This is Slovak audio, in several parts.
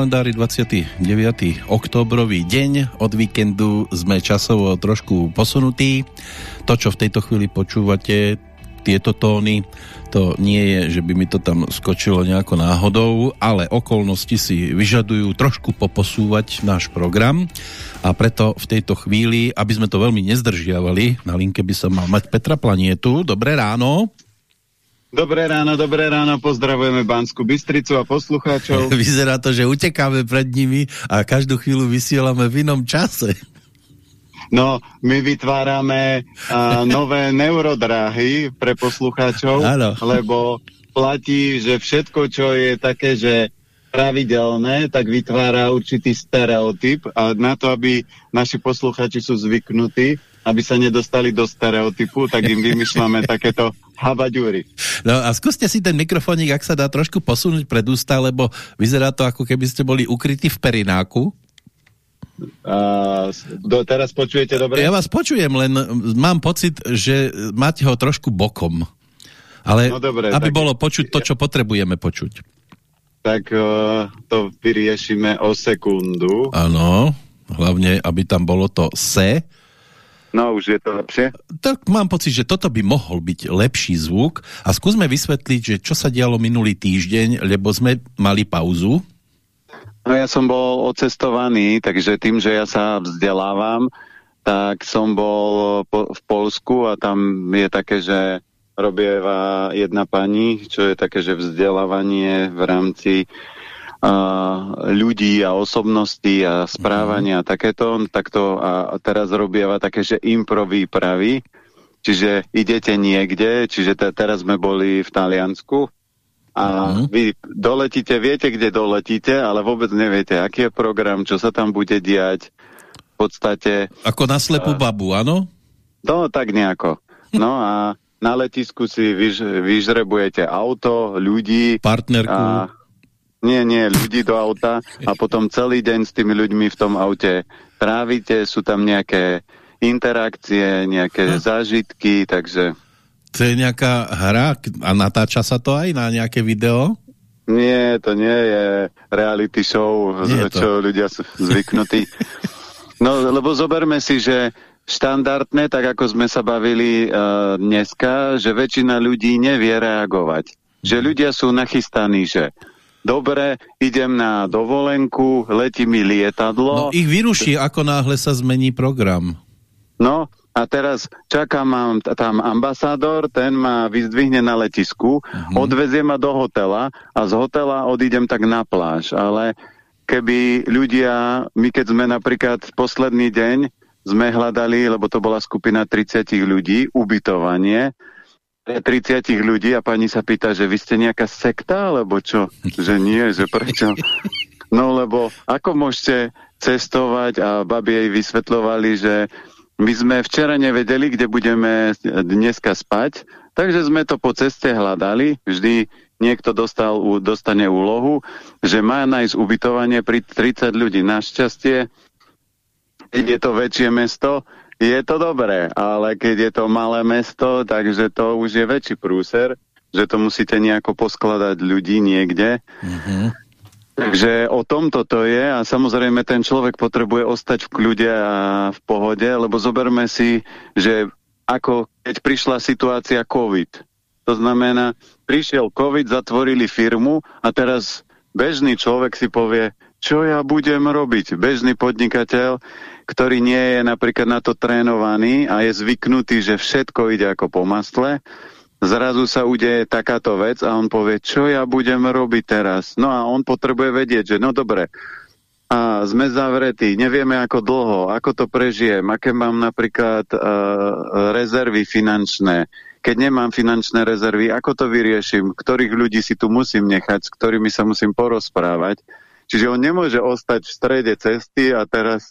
Kalendári 29. októbrový deň od víkendu sme časovo trošku posunutí. To, čo v tejto chvíli počúvate, tieto tóny, to nie je, že by mi to tam skočilo nejako náhodou, ale okolnosti si vyžadujú trošku poposúvať náš program a preto v tejto chvíli, aby sme to veľmi nezdržiavali, na linke by som mal mať Petra Planietu. Dobré ráno. Dobré ráno, dobré ráno, pozdravujeme Banskú Bystricu a poslucháčov. Vyzerá to, že utekáme pred nimi a každú chvíľu vysielame v inom čase. No, my vytvárame uh, nové neurodráhy pre poslucháčov, ano. lebo platí, že všetko, čo je také, že pravidelné, tak vytvára určitý stereotyp a na to, aby naši posluchači sú zvyknutí, aby sa nedostali do stereotypu, tak im vymýšľame takéto habaďúry. No a skúste si ten mikrofónik, ak sa dá trošku posunúť pred ústa, lebo vyzerá to ako keby ste boli ukrytí v perináku. A, do, teraz počujete dobre? Ja vás počujem, len mám pocit, že máte ho trošku bokom. Ale no dobre, aby tak, bolo počuť to, čo potrebujeme počuť. Tak uh, to vyriešime o sekundu. Áno, hlavne, aby tam bolo to se, No, už je to lepšie? Tak mám pocit, že toto by mohol byť lepší zvuk a skúsme vysvetliť, že čo sa dialo minulý týždeň, lebo sme mali pauzu. No ja som bol ocestovaný, takže tým, že ja sa vzdelávam, tak som bol po, v Polsku a tam je také, že robieva jedna pani, čo je také, že vzdelávanie v rámci ľudí a osobnosti a správania a takéto, tak to a teraz robieva také, že improv výpravy, čiže idete niekde, čiže te, teraz sme boli v Taliansku a mhm. -huh. vy doletíte, viete, kde doletíte, ale vôbec neviete, aký je program, čo sa tam bude diať. V podstate... Ako na slepú babu, áno? No, tak nejako. No a na letisku si vyž, vyžrebujete auto, ľudí. Partnerku. A, nie, nie, ľudí do auta a potom celý deň s tými ľuďmi v tom aute trávite, sú tam nejaké interakcie, nejaké hm. zážitky, takže... To je nejaká hra a natáča sa to aj na nejaké video? Nie, to nie je reality show, nie čo ľudia sú zvyknutí. No, lebo zoberme si, že štandardne, tak ako sme sa bavili uh, dneska, že väčšina ľudí nevie reagovať. Že ľudia sú nachystaní, že dobre, idem na dovolenku, letí mi lietadlo. No ich vyruší, ako náhle sa zmení program. No, a teraz čaká mám tam ambasádor, ten ma vyzdvihne na letisku, uh mhm. -huh. odvezie ma do hotela a z hotela odídem tak na pláž. Ale keby ľudia, my keď sme napríklad posledný deň sme hľadali, lebo to bola skupina 30 ľudí, ubytovanie, 30 ľudí a pani sa pýta, že vy ste nejaká sekta, alebo čo? Že nie, že prečo? No lebo ako môžete cestovať a babi jej vysvetľovali, že my sme včera nevedeli, kde budeme dneska spať, takže sme to po ceste hľadali. Vždy niekto dostal, dostane úlohu, že má nájsť ubytovanie pri 30 ľudí. Našťastie, keď je to väčšie mesto, je to dobré, ale keď je to malé mesto, takže to už je väčší prúser, že to musíte nejako poskladať ľudí niekde. Mm -hmm. Takže o tomto to je a samozrejme ten človek potrebuje ostať v kľude a v pohode, lebo zoberme si, že ako keď prišla situácia COVID. To znamená, prišiel COVID, zatvorili firmu a teraz bežný človek si povie, čo ja budem robiť. Bežný podnikateľ ktorý nie je napríklad na to trénovaný a je zvyknutý, že všetko ide ako po masle, zrazu sa udeje takáto vec a on povie, čo ja budem robiť teraz? No a on potrebuje vedieť, že no dobre, a sme zavretí, nevieme ako dlho, ako to prežijem, aké mám napríklad uh, rezervy finančné, keď nemám finančné rezervy, ako to vyrieším, ktorých ľudí si tu musím nechať, s ktorými sa musím porozprávať. Čiže on nemôže ostať v strede cesty a teraz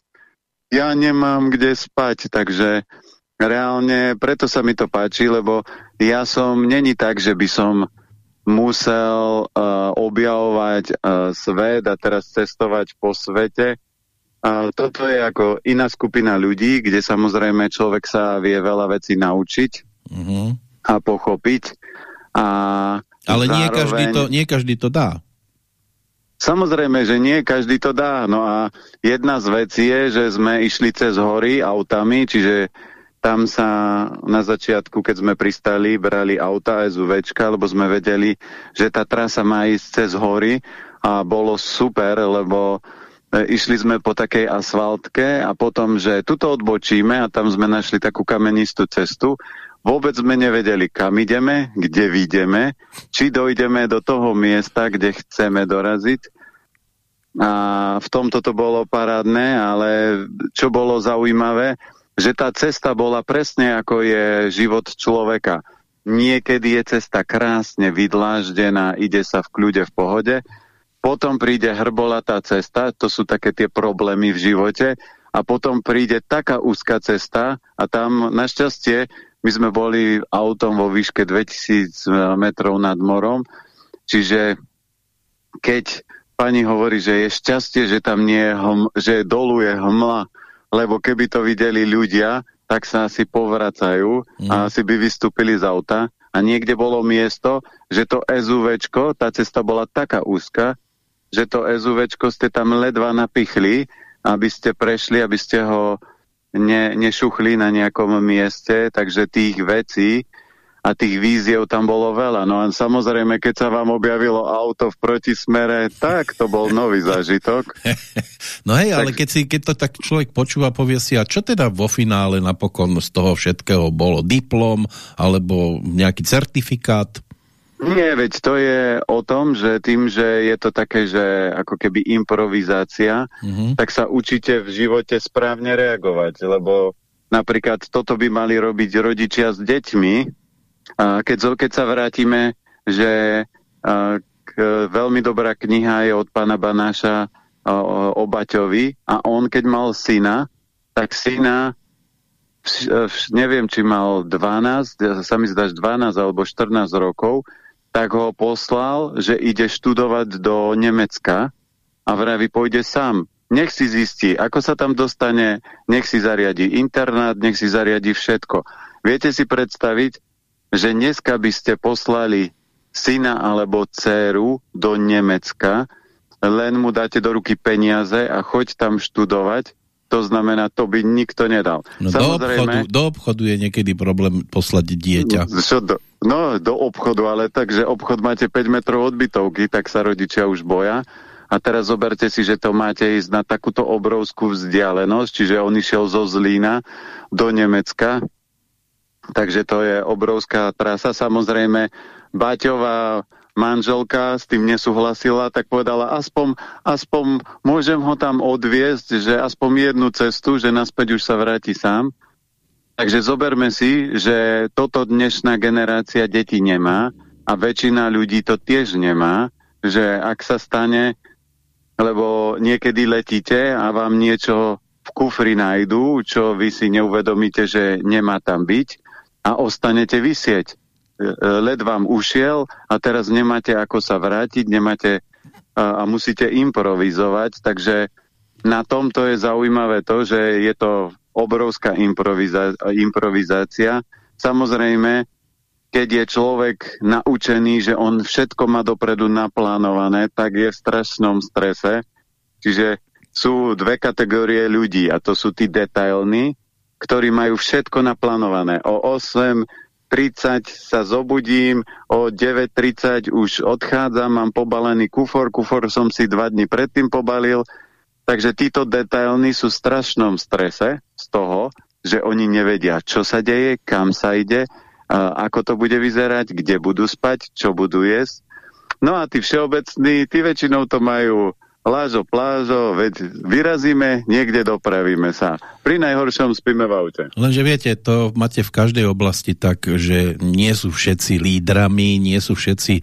ja nemám kde spať, takže reálne preto sa mi to páči, lebo ja som, není tak, že by som musel uh, objavovať uh, svet a teraz cestovať po svete. Uh, toto je ako iná skupina ľudí, kde samozrejme človek sa vie veľa vecí naučiť uh mhm. -huh. a pochopiť. A Ale zároveň... nie, každý to, nie každý to dá. Samozrejme, že nie každý to dá. No a jedna z vecí je, že sme išli cez hory autami, čiže tam sa na začiatku, keď sme pristali, brali auta SUVčka, lebo sme vedeli, že tá trasa má ísť cez hory a bolo super, lebo e, išli sme po takej asfaltke a potom, že tuto odbočíme a tam sme našli takú kamenistú cestu. Vôbec sme nevedeli, kam ideme, kde vidíme, či dojdeme do toho miesta, kde chceme doraziť. A v tomto to bolo parádne, ale čo bolo zaujímavé, že tá cesta bola presne ako je život človeka. Niekedy je cesta krásne vydláždená, ide sa v kľude, v pohode, potom príde hrbolatá cesta, to sú také tie problémy v živote, a potom príde taká úzka cesta a tam našťastie my sme boli autom vo výške 2000 metrov nad morom, čiže keď pani hovorí, že je šťastie, že tam nie je, hm, že dolu je hmla, lebo keby to videli ľudia, tak sa asi povracajú mm. a mhm. asi by vystúpili z auta. A niekde bolo miesto, že to SUVčko, tá cesta bola taká úzka, že to SUVčko ste tam ledva napichli, aby ste prešli, aby ste ho ne, nešuchli na nejakom mieste, takže tých vecí, a tých víziev tam bolo veľa. No a samozrejme, keď sa vám objavilo auto v protismere, tak to bol nový zážitok. no hej, tak... ale keď, si, keď to tak človek počúva, povie si, a čo teda vo finále napokon z toho všetkého bolo? Diplom alebo nejaký certifikát? Nie, veď to je o tom, že tým, že je to také, že ako keby improvizácia, mhm. -huh. tak sa učíte v živote správne reagovať, lebo napríklad toto by mali robiť rodičia s deťmi, keď, keď sa vrátime, že k, veľmi dobrá kniha je od pána Banáša o, o Baťovi a on keď mal syna, tak syna neviem, či mal 12, sa mi zdáš 12 alebo 14 rokov, tak ho poslal, že ide študovať do Nemecka a vraví, pôjde sám. Nech si zistí, ako sa tam dostane, nech si zariadi internát, nech si zariadi všetko. Viete si predstaviť, že dneska by ste poslali syna alebo dceru do Nemecka, len mu dáte do ruky peniaze a choď tam študovať, to znamená, to by nikto nedal. No Samozrejme, do, obchodu, do obchodu je niekedy problém poslať dieťa. Čo do, no, do obchodu, ale tak, že obchod máte 5 metrov od bytovky, tak sa rodičia už boja. A teraz zoberte si, že to máte ísť na takúto obrovskú vzdialenosť, čiže on išiel zo Zlína do Nemecka, Takže to je obrovská trasa. Samozrejme, Baťová manželka s tým nesúhlasila, tak povedala, aspoň, aspoň môžem ho tam odviesť, že aspoň jednu cestu, že naspäť už sa vráti sám. Takže zoberme si, že toto dnešná generácia detí nemá a väčšina ľudí to tiež nemá, že ak sa stane, lebo niekedy letíte a vám niečo v kufri nájdu, čo vy si neuvedomíte, že nemá tam byť, a ostanete vysieť. E, e, led vám ušiel a teraz nemáte ako sa vrátiť, nemáte a, a musíte improvizovať, takže na tomto je zaujímavé to, že je to obrovská improvizá improvizácia. Samozrejme, keď je človek naučený, že on všetko má dopredu naplánované, tak je v strašnom strese. Čiže sú dve kategórie ľudí a to sú tí detailní, ktorí majú všetko naplánované. O 8.30 sa zobudím, o 9.30 už odchádzam, mám pobalený kufor, kufor som si dva dny predtým pobalil, takže títo detailní sú v strašnom strese z toho, že oni nevedia, čo sa deje, kam sa ide, ako to bude vyzerať, kde budú spať, čo budú jesť. No a tí všeobecní, tí väčšinou to majú Lážo, plážo, veď vyrazíme, niekde dopravíme sa. Pri najhoršom spíme v aute. Lenže viete, to máte v každej oblasti tak, že nie sú všetci lídrami, nie sú všetci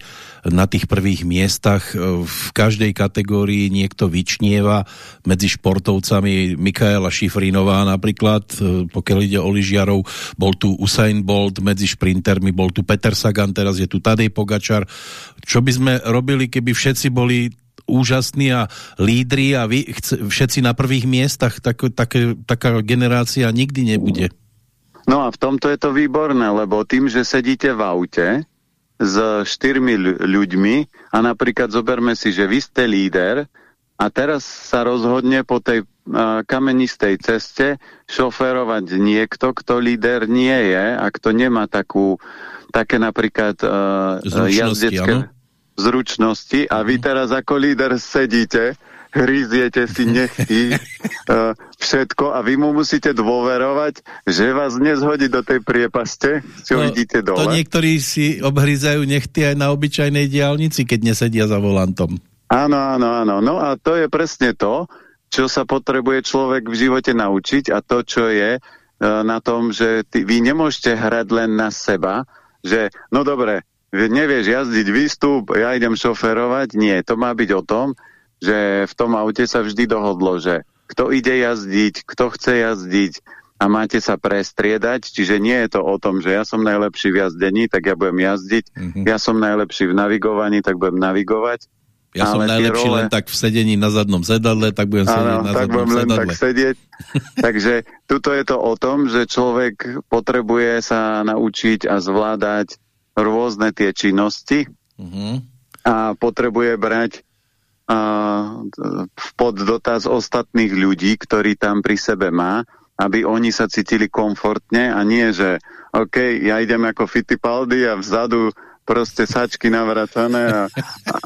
na tých prvých miestach. V každej kategórii niekto vyčnieva medzi športovcami. Mikaela Šifrinová napríklad, pokiaľ ide o lyžiarov, bol tu Usain Bolt, medzi šprintermi bol tu Peter Sagan, teraz je tu Tadej Pogačar. Čo by sme robili, keby všetci boli úžasní a lídri a vy všetci na prvých miestach, tak, tak, taká generácia nikdy nebude. No a v tomto je to výborné, lebo tým, že sedíte v aute, s štyrmi ľuďmi a napríklad zoberme si, že vy ste líder a teraz sa rozhodne po tej uh, kamenistej ceste šoferovať niekto, kto líder nie je a kto nemá takú, také napríklad uh, jazdecké áno? Zručnosti a vy mhm. teraz ako líder sedíte hryziete si nechty uh, všetko a vy mu musíte dôverovať, že vás nezhodí do tej priepaste, čo no, vidíte dole. To niektorí si obhryzajú nechty aj na obyčajnej diálnici, keď nesedia za volantom. Áno, áno, áno. No a to je presne to, čo sa potrebuje človek v živote naučiť a to, čo je uh, na tom, že ty, vy nemôžete hrať len na seba, že no dobre, nevieš jazdiť výstup, ja idem šoferovať. Nie, to má byť o tom, že v tom aute sa vždy dohodlo, že kto ide jazdiť, kto chce jazdiť a máte sa prestriedať, čiže nie je to o tom, že ja som najlepší v jazdení, tak ja budem jazdiť, mm -hmm. ja som najlepší v navigovaní, tak budem navigovať. Ja som najlepší role... len tak v sedení na zadnom sedadle, tak budem sedieť na tak zadnom budem len tak sedieť. Takže tuto je to o tom, že človek potrebuje sa naučiť a zvládať rôzne tie činnosti uh mhm. -huh. a potrebuje brať pod dotaz ostatných ľudí, ktorí tam pri sebe má, aby oni sa cítili komfortne a nie, že OK, ja idem ako Fittipaldi a vzadu proste sačky navracané. A,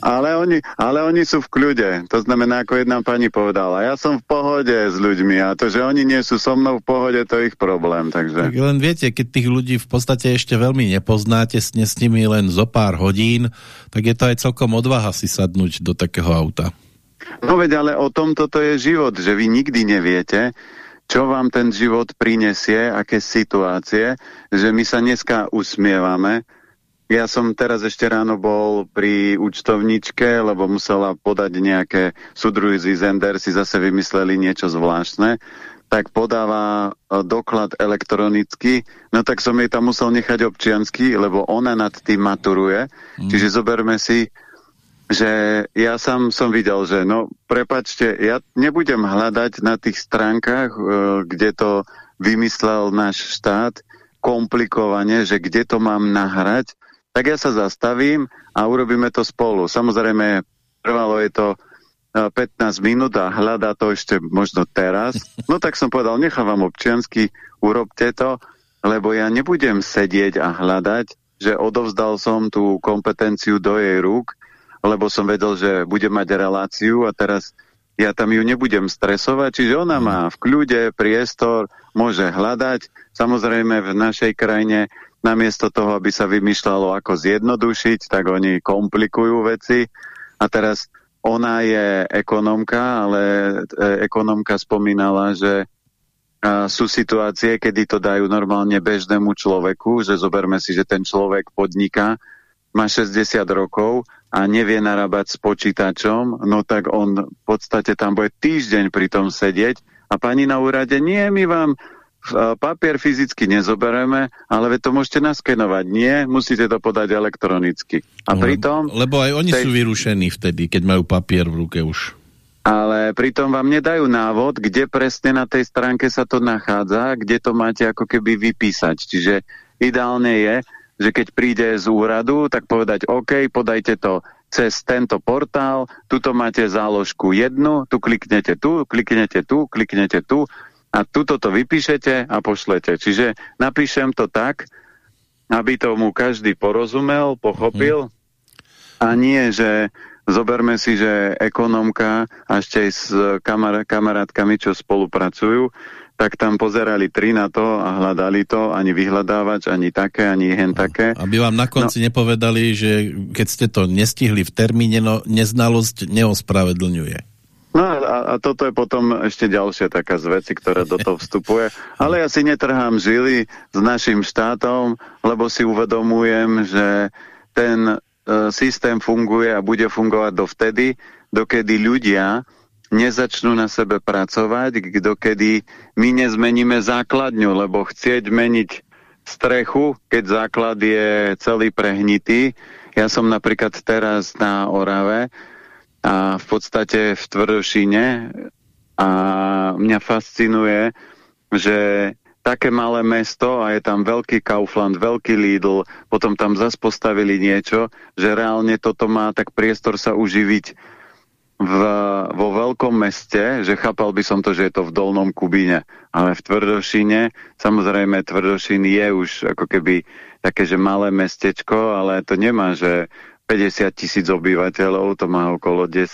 ale, oni, ale oni sú v kľude. To znamená, ako jedna pani povedala, ja som v pohode s ľuďmi a to, že oni nie sú so mnou v pohode, to je ich problém. Takže... Tak len viete, keď tých ľudí v podstate ešte veľmi nepoznáte, ste s nimi len zo pár hodín, tak je to aj celkom odvaha si sadnúť do takého auta. No veď, ale o tom toto je život, že vy nikdy neviete, čo vám ten život prinesie, aké situácie, že my sa dneska usmievame, ja som teraz ešte ráno bol pri účtovničke, lebo musela podať nejaké súdruhy z Zender, si zase vymysleli niečo zvláštne, tak podáva e, doklad elektronicky, no tak som jej tam musel nechať občiansky, lebo ona nad tým maturuje. Mm. Čiže zoberme si, že ja sám som videl, že no prepačte, ja nebudem hľadať na tých stránkach, e, kde to vymyslel náš štát, komplikovane, že kde to mám nahrať, tak ja sa zastavím a urobíme to spolu. Samozrejme, trvalo je to 15 e, minút a hľadá to ešte možno teraz. No tak som povedal, nechávam občiansky, urobte to, lebo ja nebudem sedieť a hľadať, že odovzdal som tú kompetenciu do jej rúk, lebo som vedel, že bude mať reláciu a teraz ja tam ju nebudem stresovať, čiže ona má v kľude priestor, môže hľadať. Samozrejme v našej krajine namiesto toho, aby sa vymýšľalo, ako zjednodušiť, tak oni komplikujú veci. A teraz ona je ekonomka, ale e, ekonomka spomínala, že sú situácie, kedy to dajú normálne bežnému človeku, že zoberme si, že ten človek podniká, má 60 rokov a nevie narábať s počítačom, no tak on v podstate tam bude týždeň pri tom sedieť a pani na úrade, nie, my vám papier fyzicky nezobereme, ale to môžete naskenovať. Nie, musíte to podať elektronicky. A no, pritom... Lebo aj oni tej... sú vyrušení vtedy, keď majú papier v ruke už. Ale pritom vám nedajú návod, kde presne na tej stránke sa to nachádza, kde to máte ako keby vypísať. Čiže ideálne je, že keď príde z úradu, tak povedať OK, podajte to cez tento portál, tuto máte záložku jednu, tu kliknete tu, kliknete tu, kliknete tu, a tuto to vypíšete a pošlete. Čiže napíšem to tak, aby tomu každý porozumel, pochopil hmm. a nie, že zoberme si, že ekonomka a ešte aj s kamar kamarátkami, čo spolupracujú, tak tam pozerali tri na to a hľadali to, ani vyhľadávač, ani také, ani hen také. Aby vám na konci no. nepovedali, že keď ste to nestihli v termíne, no neznalosť neospravedlňuje. No a, a toto je potom ešte ďalšia taká z veci, ktorá do toho vstupuje. Ale ja si netrhám žily s našim štátom, lebo si uvedomujem, že ten e, systém funguje a bude fungovať dovtedy, dokedy ľudia nezačnú na sebe pracovať, dokedy my nezmeníme základňu, lebo chcieť meniť strechu, keď základ je celý prehnitý. Ja som napríklad teraz na Orave, a v podstate v Tvrdošine a mňa fascinuje, že také malé mesto a je tam veľký Kaufland, veľký Lidl, potom tam zase postavili niečo, že reálne toto má tak priestor sa uživiť v, vo veľkom meste, že chápal by som to, že je to v Dolnom Kubíne, ale v Tvrdošine, samozrejme Tvrdošín je už ako keby také, že malé mestečko, ale to nemá, že 50 tisíc obyvateľov, to má okolo 10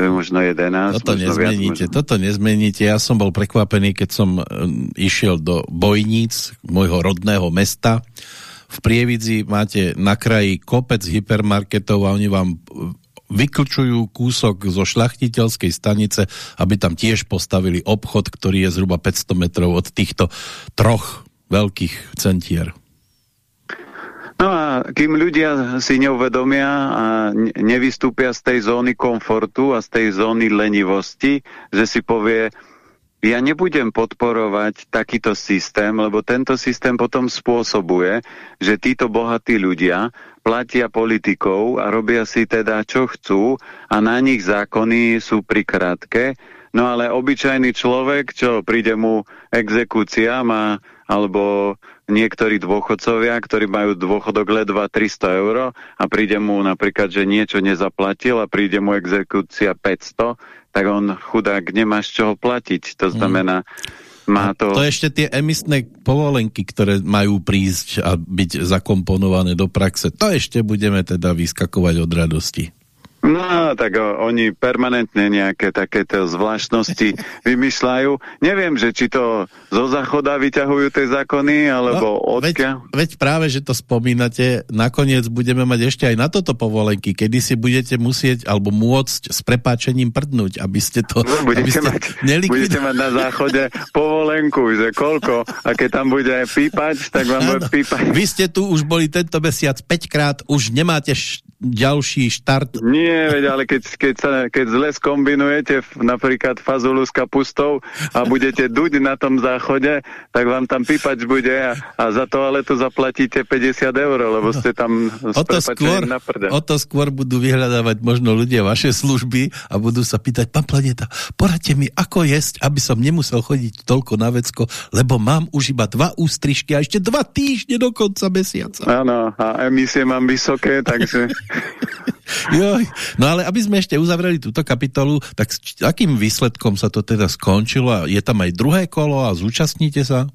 možno 11. Toto možno nezmeníte, viac, možno... toto nezmeníte. Ja som bol prekvapený, keď som um, išiel do Bojníc, môjho rodného mesta. V Prievidzi máte na kraji kopec hypermarketov a oni vám vyklčujú kúsok zo šlachtiteľskej stanice, aby tam tiež postavili obchod, ktorý je zhruba 500 metrov od týchto troch veľkých centier. No a kým ľudia si neuvedomia a nevystúpia z tej zóny komfortu a z tej zóny lenivosti, že si povie, ja nebudem podporovať takýto systém, lebo tento systém potom spôsobuje, že títo bohatí ľudia platia politikov a robia si teda čo chcú a na nich zákony sú prikrátke. No ale obyčajný človek, čo príde mu exekúcia, má, alebo niektorí dôchodcovia, ktorí majú dôchodok ledva 300 eur a príde mu napríklad, že niečo nezaplatil a príde mu exekúcia 500, tak on chudák nemá z čoho platiť. To mhm. znamená, má to... To ešte tie emisné povolenky, ktoré majú prísť a byť zakomponované do praxe, to ešte budeme teda vyskakovať od radosti. No, tak o, oni permanentne nejaké takéto zvláštnosti vymýšľajú. Neviem, že či to zo záchoda vyťahujú tie zákony, alebo no, odkiaľ. Veď, veď práve, že to spomínate, nakoniec budeme mať ešte aj na toto povolenky, kedy si budete musieť, alebo môcť s prepáčením prdnúť, aby ste to no, budete, aby ste mať, budete mať na záchode povolenku, že koľko, a keď tam bude pípať, tak vám bude pípať. Vy ste tu už boli tento mesiac 5 krát, už nemáte ďalší štart. Nie, veď, ale keď, keď, sa, keď zle skombinujete napríklad fazulu s kapustou a budete duť na tom záchode, tak vám tam pípač bude a, a za toaletu zaplatíte 50 eur, lebo ste tam o to, skôr, na prde. o to skôr budú vyhľadávať možno ľudia vaše služby a budú sa pýtať, pán Planeta, poradte mi, ako jesť, aby som nemusel chodiť toľko na vecko, lebo mám už iba dva ústrižky a ešte dva týždne do konca mesiaca. Áno, a emisie mám vysoké, takže Joj. No ale aby sme ešte uzavreli túto kapitolu, tak s akým výsledkom sa to teda skončilo? A je tam aj druhé kolo a zúčastníte sa?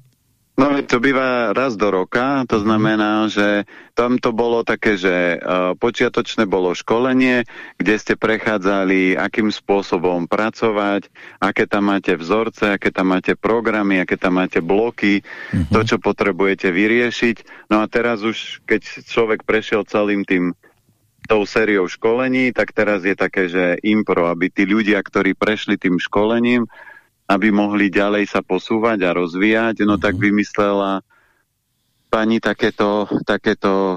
No to býva raz do roka, to mhm. znamená, že tam to bolo také, že uh, počiatočné bolo školenie, kde ste prechádzali, akým spôsobom pracovať, aké tam máte vzorce, aké tam máte programy, aké tam máte bloky, uh mhm. -huh. to, čo potrebujete vyriešiť. No a teraz už, keď človek prešiel celým tým tou sériou školení, tak teraz je také, že impro, aby tí ľudia, ktorí prešli tým školením, aby mohli ďalej sa posúvať a rozvíjať, no tak mhm. vymyslela pani takéto, takéto uh,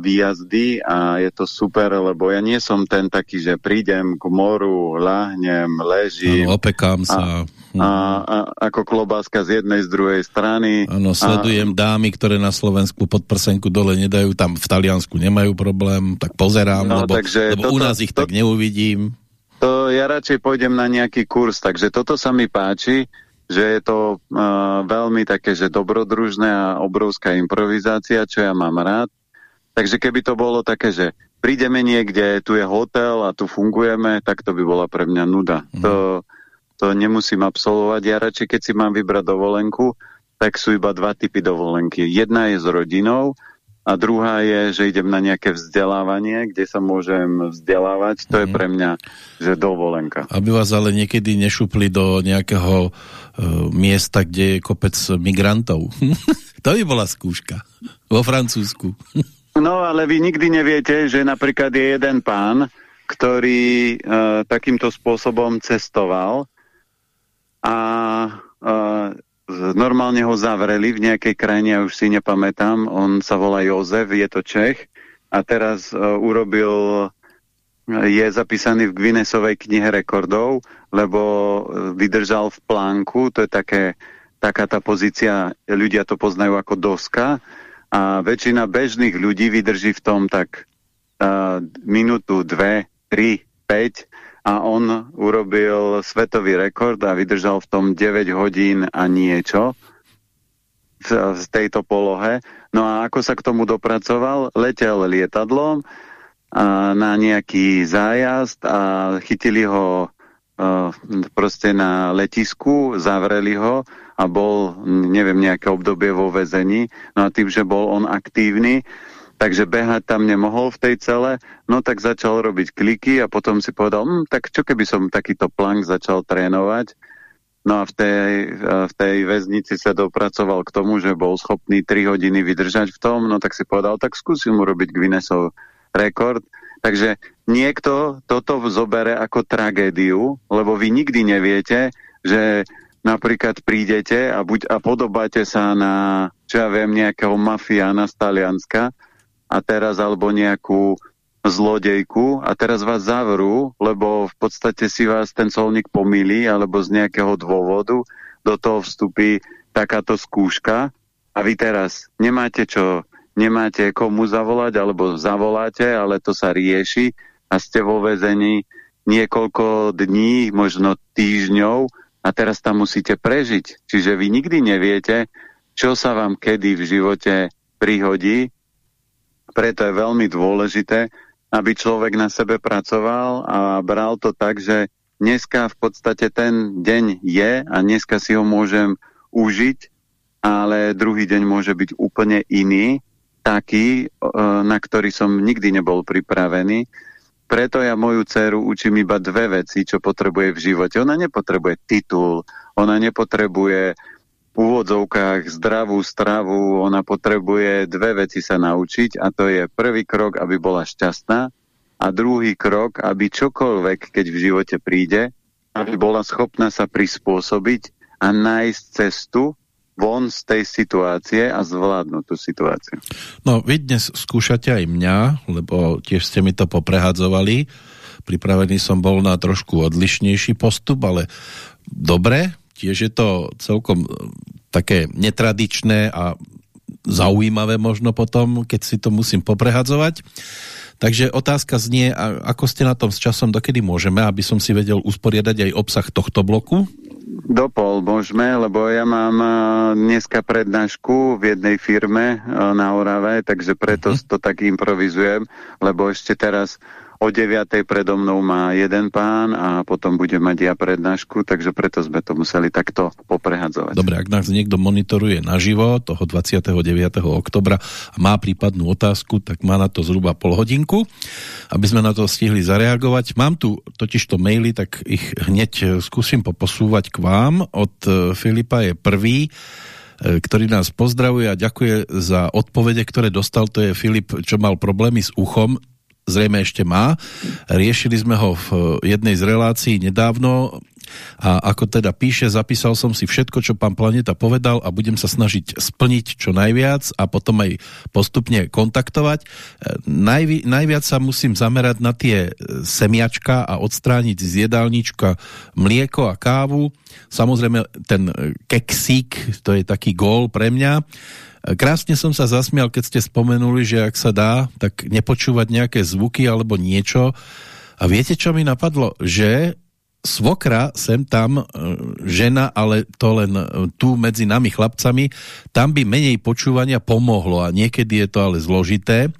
výjazdy a je to super, lebo ja nie som ten taký, že prídem k moru, lahnem, ležím. No, opekám sa. A, a, a ako klobáska z jednej, z druhej strany. Áno, sledujem a... dámy, ktoré na Slovensku pod prsenku dole nedajú, tam v Taliansku nemajú problém, tak pozerám, no, lebo, lebo toto, u nás ich to, tak neuvidím. To ja radšej pôjdem na nejaký kurz, takže toto sa mi páči že je to uh, veľmi také, že dobrodružné a obrovská improvizácia, čo ja mám rád. Takže keby to bolo také, že prídeme niekde, tu je hotel a tu fungujeme, tak to by bola pre mňa nuda. Mm. To, to nemusím absolvovať. Ja radšej, keď si mám vybrať dovolenku, tak sú iba dva typy dovolenky. Jedna je s rodinou, a druhá je, že idem na nejaké vzdelávanie, kde sa môžem vzdelávať. To mm. je mhm. pre mňa, že dovolenka. Aby vás ale niekedy nešupli do nejakého uh, miesta, kde je kopec migrantov. to by bola skúška. Vo Francúzsku. no, ale vy nikdy neviete, že napríklad je jeden pán, ktorý uh, takýmto spôsobom cestoval a normálne ho zavreli v nejakej krajine, ja už si nepamätám, on sa volá Jozef, je to Čech. A teraz uh, urobil, je zapísaný v Guinnessovej knihe rekordov, lebo e, vydržal v plánku, to je také, taká tá pozícia, ľudia to poznajú ako doska. A väčšina bežných ľudí vydrží v tom tak uh, minútu, dve, tri, päť a on urobil svetový rekord a vydržal v tom 9 hodín a niečo. v tejto polohe. No a ako sa k tomu dopracoval? Letel lietadlom a na nejaký zájazd a chytili ho uh, proste na letisku, zavreli ho a bol, neviem, nejaké obdobie vo väzení. No a tým, že bol on aktívny, takže behať tam nemohol v tej cele, no tak začal robiť kliky a potom si povedal, hm, tak čo keby som takýto plank začal trénovať. No a v tej, v tej väznici sa dopracoval k tomu, že bol schopný 3 hodiny vydržať v tom, no tak si povedal, tak skúsim urobiť Guinnessov rekord. Takže niekto toto zobere ako tragédiu, lebo vy nikdy neviete, že napríklad prídete a, buď, a podobáte sa na, čo ja viem, nejakého mafiána z Talianska a teraz alebo nejakú zlodejku a teraz vás zavrú, lebo v podstate si vás ten solník pomýli alebo z nejakého dôvodu do toho vstupí takáto skúška a vy teraz nemáte čo, nemáte komu zavolať alebo zavoláte, ale to sa rieši a ste vo väzení niekoľko dní, možno týždňov a teraz tam musíte prežiť. Čiže vy nikdy neviete, čo sa vám kedy v živote prihodí. Preto je veľmi dôležité, aby človek na sebe pracoval a bral to tak, že dneska v podstate ten deň je a dneska si ho môžem užiť, ale druhý deň môže byť úplne iný, taký, e, na ktorý som nikdy nebol pripravený. Preto ja moju dceru učím iba dve veci, čo potrebuje v živote. Ona nepotrebuje titul, ona nepotrebuje úvodzovkách zdravú stravu, ona potrebuje dve veci sa naučiť a to je prvý krok, aby bola šťastná a druhý krok, aby čokoľvek, keď v živote príde, aby bola schopná sa prispôsobiť a nájsť cestu von z tej situácie a zvládnuť tú situáciu. No, vy dnes skúšate aj mňa, lebo tiež ste mi to poprehadzovali. Pripravený som bol na trošku odlišnejší postup, ale dobre, Tiež je to celkom e, také netradičné a zaujímavé možno potom, keď si to musím poprehadzovať. Takže otázka znie, ako ste na tom s časom, dokedy môžeme, aby som si vedel usporiadať aj obsah tohto bloku? Dopol môžeme, lebo ja mám e, dneska prednášku v jednej firme e, na Orave, takže preto mhm. to tak improvizujem, lebo ešte teraz O 9. predo mnou má jeden pán a potom bude mať ja prednášku, takže preto sme to museli takto poprehadzovať. Dobre, ak nás niekto monitoruje naživo toho 29. oktobra a má prípadnú otázku, tak má na to zhruba pol hodinku, aby sme na to stihli zareagovať. Mám tu totižto maily, tak ich hneď skúsim poposúvať k vám. Od e, Filipa je prvý e, ktorý nás pozdravuje a ďakuje za odpovede, ktoré dostal. To je Filip, čo mal problémy s uchom zrejme ešte má. Riešili sme ho v jednej z relácií nedávno a ako teda píše, zapísal som si všetko, čo pán Planeta povedal a budem sa snažiť splniť čo najviac a potom aj postupne kontaktovať. Najvi, najviac sa musím zamerať na tie semiačka a odstrániť z jedálnička mlieko a kávu. Samozrejme ten keksík, to je taký gól pre mňa Krásne som sa zasmial, keď ste spomenuli, že ak sa dá, tak nepočúvať nejaké zvuky alebo niečo. A viete, čo mi napadlo? Že svokra sem tam e, žena, ale to len e, tu medzi nami chlapcami, tam by menej počúvania pomohlo a niekedy je to ale zložité.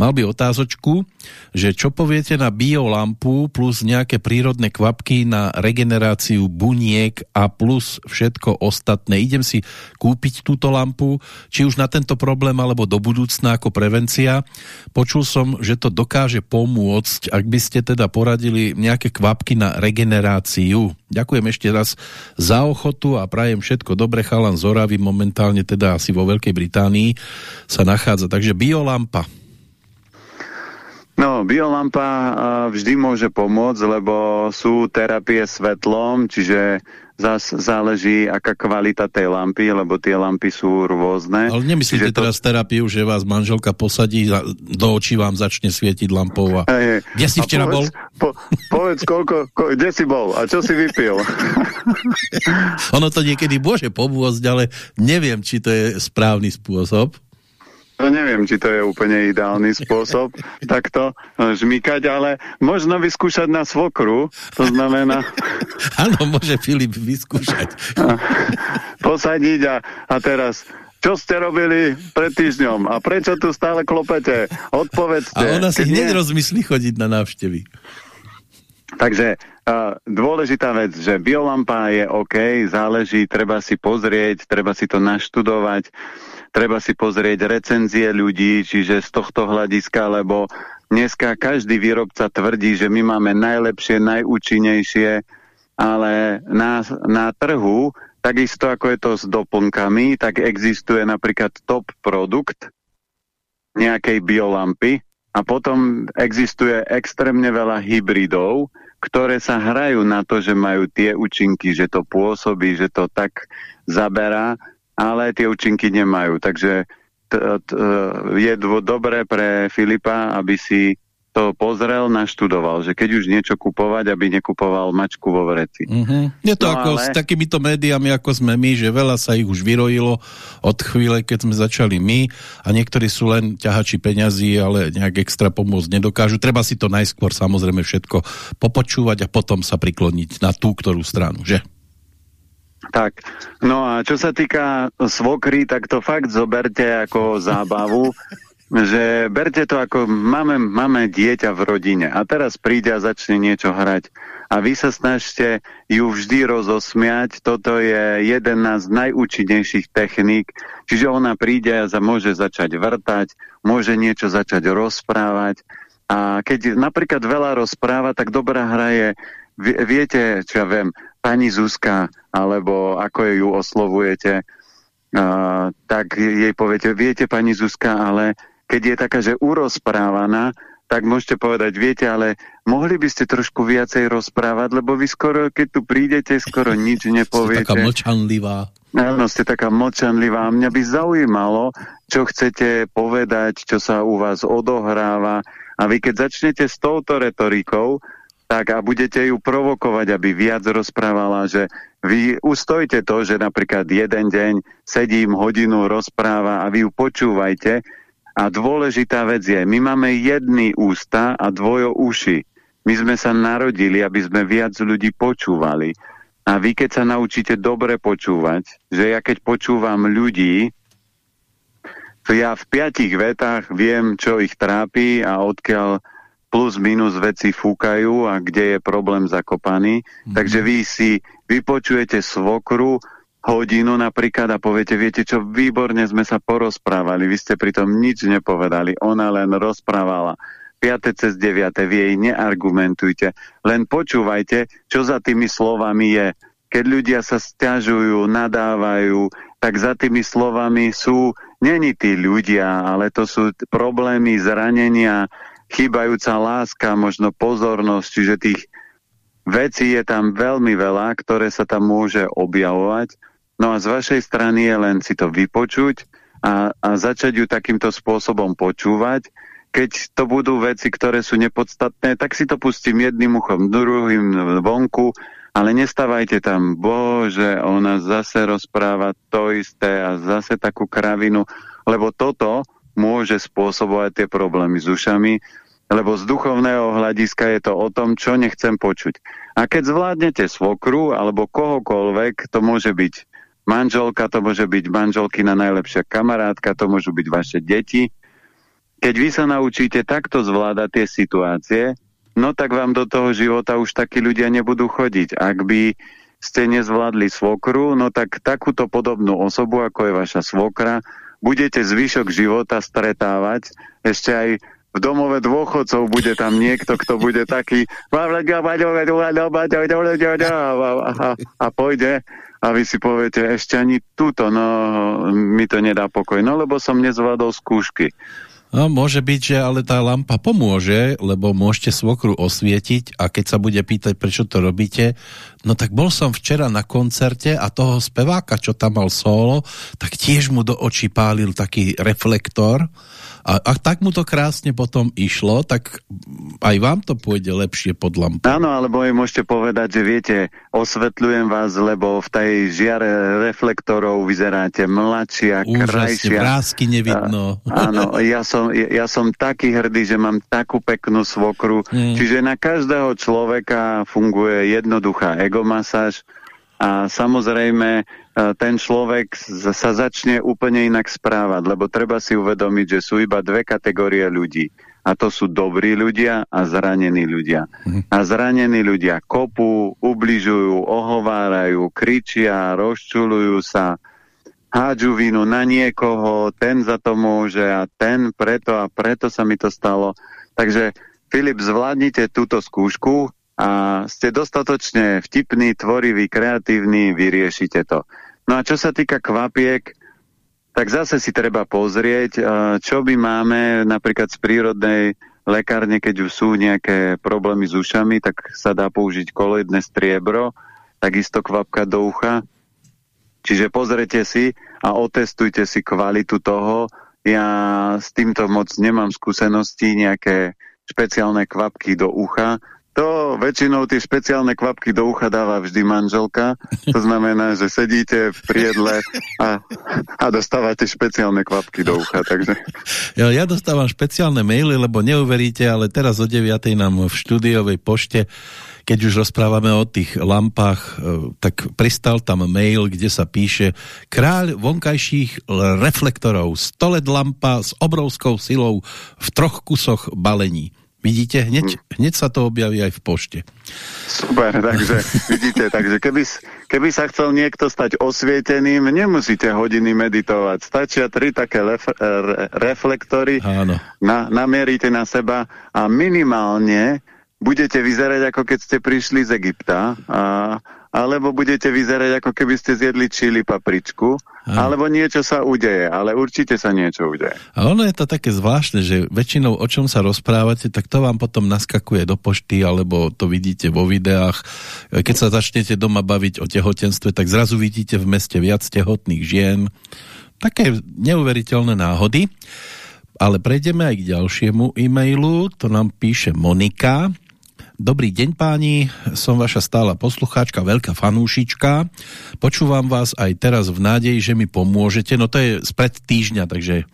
Mal by otázočku, že čo poviete na biolampu plus nejaké prírodné kvapky na regeneráciu buniek a plus všetko ostatné. Idem si kúpiť túto lampu, či už na tento problém alebo do budúcna ako prevencia. Počul som, že to dokáže pomôcť, ak by ste teda poradili nejaké kvapky na regeneráciu generáciu. Ďakujem ešte raz za ochotu a prajem všetko dobre. Chalan Zoravy momentálne teda asi vo Veľkej Británii sa nachádza. Takže biolampa. No, biolampa vždy môže pomôcť, lebo sú terapie svetlom, čiže zás záleží, aká kvalita tej lampy, lebo tie lampy sú rôzne. Ale nemyslíte to... teraz terapiu, že vás manželka posadí, do očí vám začne svietiť lampou a... Hey, kde si včera povedz, bol? Po, povedz, koľko, ko, kde si bol a čo si vypil? ono to niekedy môže pomôcť, ale neviem, či to je správny spôsob. To neviem, či to je úplne ideálny spôsob takto e, žmýkať, ale možno vyskúšať na svokru, to znamená... Áno, môže Filip vyskúšať. Posadiť a, a teraz čo ste robili pred týždňom a prečo tu stále klopete? Odpovedzte. A ona si hneď rozmyslí chodiť na návštevy. Takže uh, dôležitá vec, že biolampa je OK, záleží, treba si pozrieť, treba si to naštudovať, treba si pozrieť recenzie ľudí, čiže z tohto hľadiska, lebo dneska každý výrobca tvrdí, že my máme najlepšie, najúčinnejšie, ale na, na trhu, takisto ako je to s doplnkami, tak existuje napríklad top produkt nejakej biolampy a potom existuje extrémne veľa hybridov, ktoré sa hrajú na to, že majú tie účinky, že to pôsobí, že to tak zaberá, ale tie účinky nemajú. Takže je dobré pre Filipa, aby si to pozrel, naštudoval, že keď už niečo kupovať, aby nekupoval mačku vo vreci. Mm -hmm. Je to no ako ale... s takýmito médiami, ako sme my, že veľa sa ich už vyrojilo od chvíle, keď sme začali my a niektorí sú len ťahači peňazí, ale nejak extra pomôcť nedokážu. Treba si to najskôr samozrejme všetko popočúvať a potom sa prikloniť na tú, ktorú stranu, že? Tak, no a čo sa týka svokry, tak to fakt zoberte ako zábavu. že berte to ako máme, máme dieťa v rodine a teraz príde a začne niečo hrať. A vy sa snažte ju vždy rozosmiať, toto je jeden z najúčinnejších techník, čiže ona príde a môže začať vrtať, môže niečo začať rozprávať. A keď napríklad veľa rozpráva, tak dobrá hra je, viete, čo ja viem, pani Zuzka, alebo ako ju oslovujete, uh, tak jej poviete, viete pani Zuzka, ale keď je taká, že urozprávaná, tak môžete povedať, viete, ale mohli by ste trošku viacej rozprávať, lebo vy skoro, keď tu prídete, skoro nič nepoviete. Ste taká mlčanlivá. Áno, ste taká mlčanlivá. Mňa by zaujímalo, čo chcete povedať, čo sa u vás odohráva. A vy keď začnete s touto retorikou, tak a budete ju provokovať, aby viac rozprávala, že vy ustojte to, že napríklad jeden deň sedím hodinu, rozpráva a vy ju počúvajte, a dôležitá vec je, my máme jedny ústa a dvojo uši. My sme sa narodili, aby sme viac ľudí počúvali. A vy, keď sa naučíte dobre počúvať, že ja keď počúvam ľudí, to ja v piatich vetách viem, čo ich trápi a odkiaľ plus minus veci fúkajú a kde je problém zakopaný. Mm. Takže vy si vypočujete svokru, hodinu napríklad a poviete, viete čo, výborne sme sa porozprávali, vy ste pritom nič nepovedali, ona len rozprávala. 5. cez 9. vy jej neargumentujte, len počúvajte, čo za tými slovami je. Keď ľudia sa stiažujú, nadávajú, tak za tými slovami sú není tí ľudia, ale to sú problémy, zranenia, chýbajúca láska, možno pozornosť, čiže tých vecí je tam veľmi veľa, ktoré sa tam môže objavovať No a z vašej strany je len si to vypočuť a, a začať ju takýmto spôsobom počúvať. Keď to budú veci, ktoré sú nepodstatné, tak si to pustím jedným uchom, druhým vonku, ale nestávajte tam, bože, ona zase rozpráva to isté a zase takú kravinu, lebo toto môže spôsobovať tie problémy s ušami, lebo z duchovného hľadiska je to o tom, čo nechcem počuť. A keď zvládnete svokru alebo kohokoľvek, to môže byť manželka, to môže byť manželkina najlepšia kamarátka, to môžu byť vaše deti. Keď vy sa naučíte takto zvládať tie situácie, no tak vám do toho života už takí ľudia nebudú chodiť. Ak by ste nezvládli svokru, no tak takúto podobnú osobu, ako je vaša svokra, budete zvyšok života stretávať ešte aj v domove dôchodcov bude tam niekto, kto bude taký a pôjde a vy si poviete, ešte ani túto, no mi to nedá pokoj, no lebo som nezvládol skúšky. No, môže byť, že ale tá lampa pomôže, lebo môžete svokru osvietiť a keď sa bude pýtať, prečo to robíte, no tak bol som včera na koncerte a toho speváka, čo tam mal solo, tak tiež mu do očí pálil taký reflektor a, a tak mu to krásne potom išlo, tak aj vám to pôjde lepšie pod lampou. Áno, alebo im môžete povedať, že viete, osvetľujem vás, lebo v tej žiare reflektorov vyzeráte mladšia, Úžasne, krajšia. vrázky nevidno. A, áno, ja som, ja som taký hrdý, že mám takú peknú svokru. Mm. Čiže na každého človeka funguje jednoduchá egomasáž, a samozrejme ten človek sa začne úplne inak správať, lebo treba si uvedomiť, že sú iba dve kategórie ľudí. A to sú dobrí ľudia a zranení ľudia. Mhm. A zranení ľudia kopú, ubližujú, ohovárajú, kričia, rozčulujú sa, hádžu vinu na niekoho, ten za to môže a ten preto a preto sa mi to stalo. Takže Filip, zvládnite túto skúšku a ste dostatočne vtipní, tvoriví, kreatívni, vyriešite to. No a čo sa týka kvapiek, tak zase si treba pozrieť, čo by máme napríklad z prírodnej lekárne, keď už sú nejaké problémy s ušami, tak sa dá použiť koloidné striebro, takisto kvapka do ucha. Čiže pozrite si a otestujte si kvalitu toho. Ja s týmto moc nemám skúsenosti, nejaké špeciálne kvapky do ucha, to väčšinou tie špeciálne kvapky do ucha dáva vždy manželka. To znamená, že sedíte v priedle a, a dostávate špeciálne kvapky do ucha. Takže... Ja, ja dostávam špeciálne maily, lebo neuveríte, ale teraz o 9. nám v štúdiovej pošte keď už rozprávame o tých lampách, e, tak pristal tam mail, kde sa píše kráľ vonkajších reflektorov, stoled lampa s obrovskou silou v troch kusoch balení. Vidíte, hneď, hm. hneď sa to objaví aj v pošte. Super, takže vidíte, takže keby, keby sa chcel niekto stať osvieteným, nemusíte hodiny meditovať. Stačia tri také lef, re, reflektory, Áno. Na, namieríte na seba a minimálne budete vyzerať ako keď ste prišli z Egypta a alebo budete vyzerať ako keby ste zjedli čili papričku, Aha. alebo niečo sa udeje, ale určite sa niečo udeje. A ono je to také zvláštne, že väčšinou o čom sa rozprávate, tak to vám potom naskakuje do pošty, alebo to vidíte vo videách. Keď sa začnete doma baviť o tehotenstve, tak zrazu vidíte v meste viac tehotných žien. Také neuveriteľné náhody. Ale prejdeme aj k ďalšiemu e-mailu, to nám píše Monika. Dobrý deň páni, som vaša stála poslucháčka, veľká fanúšička. Počúvam vás aj teraz v nádeji, že mi pomôžete. No to je spred týždňa, takže e,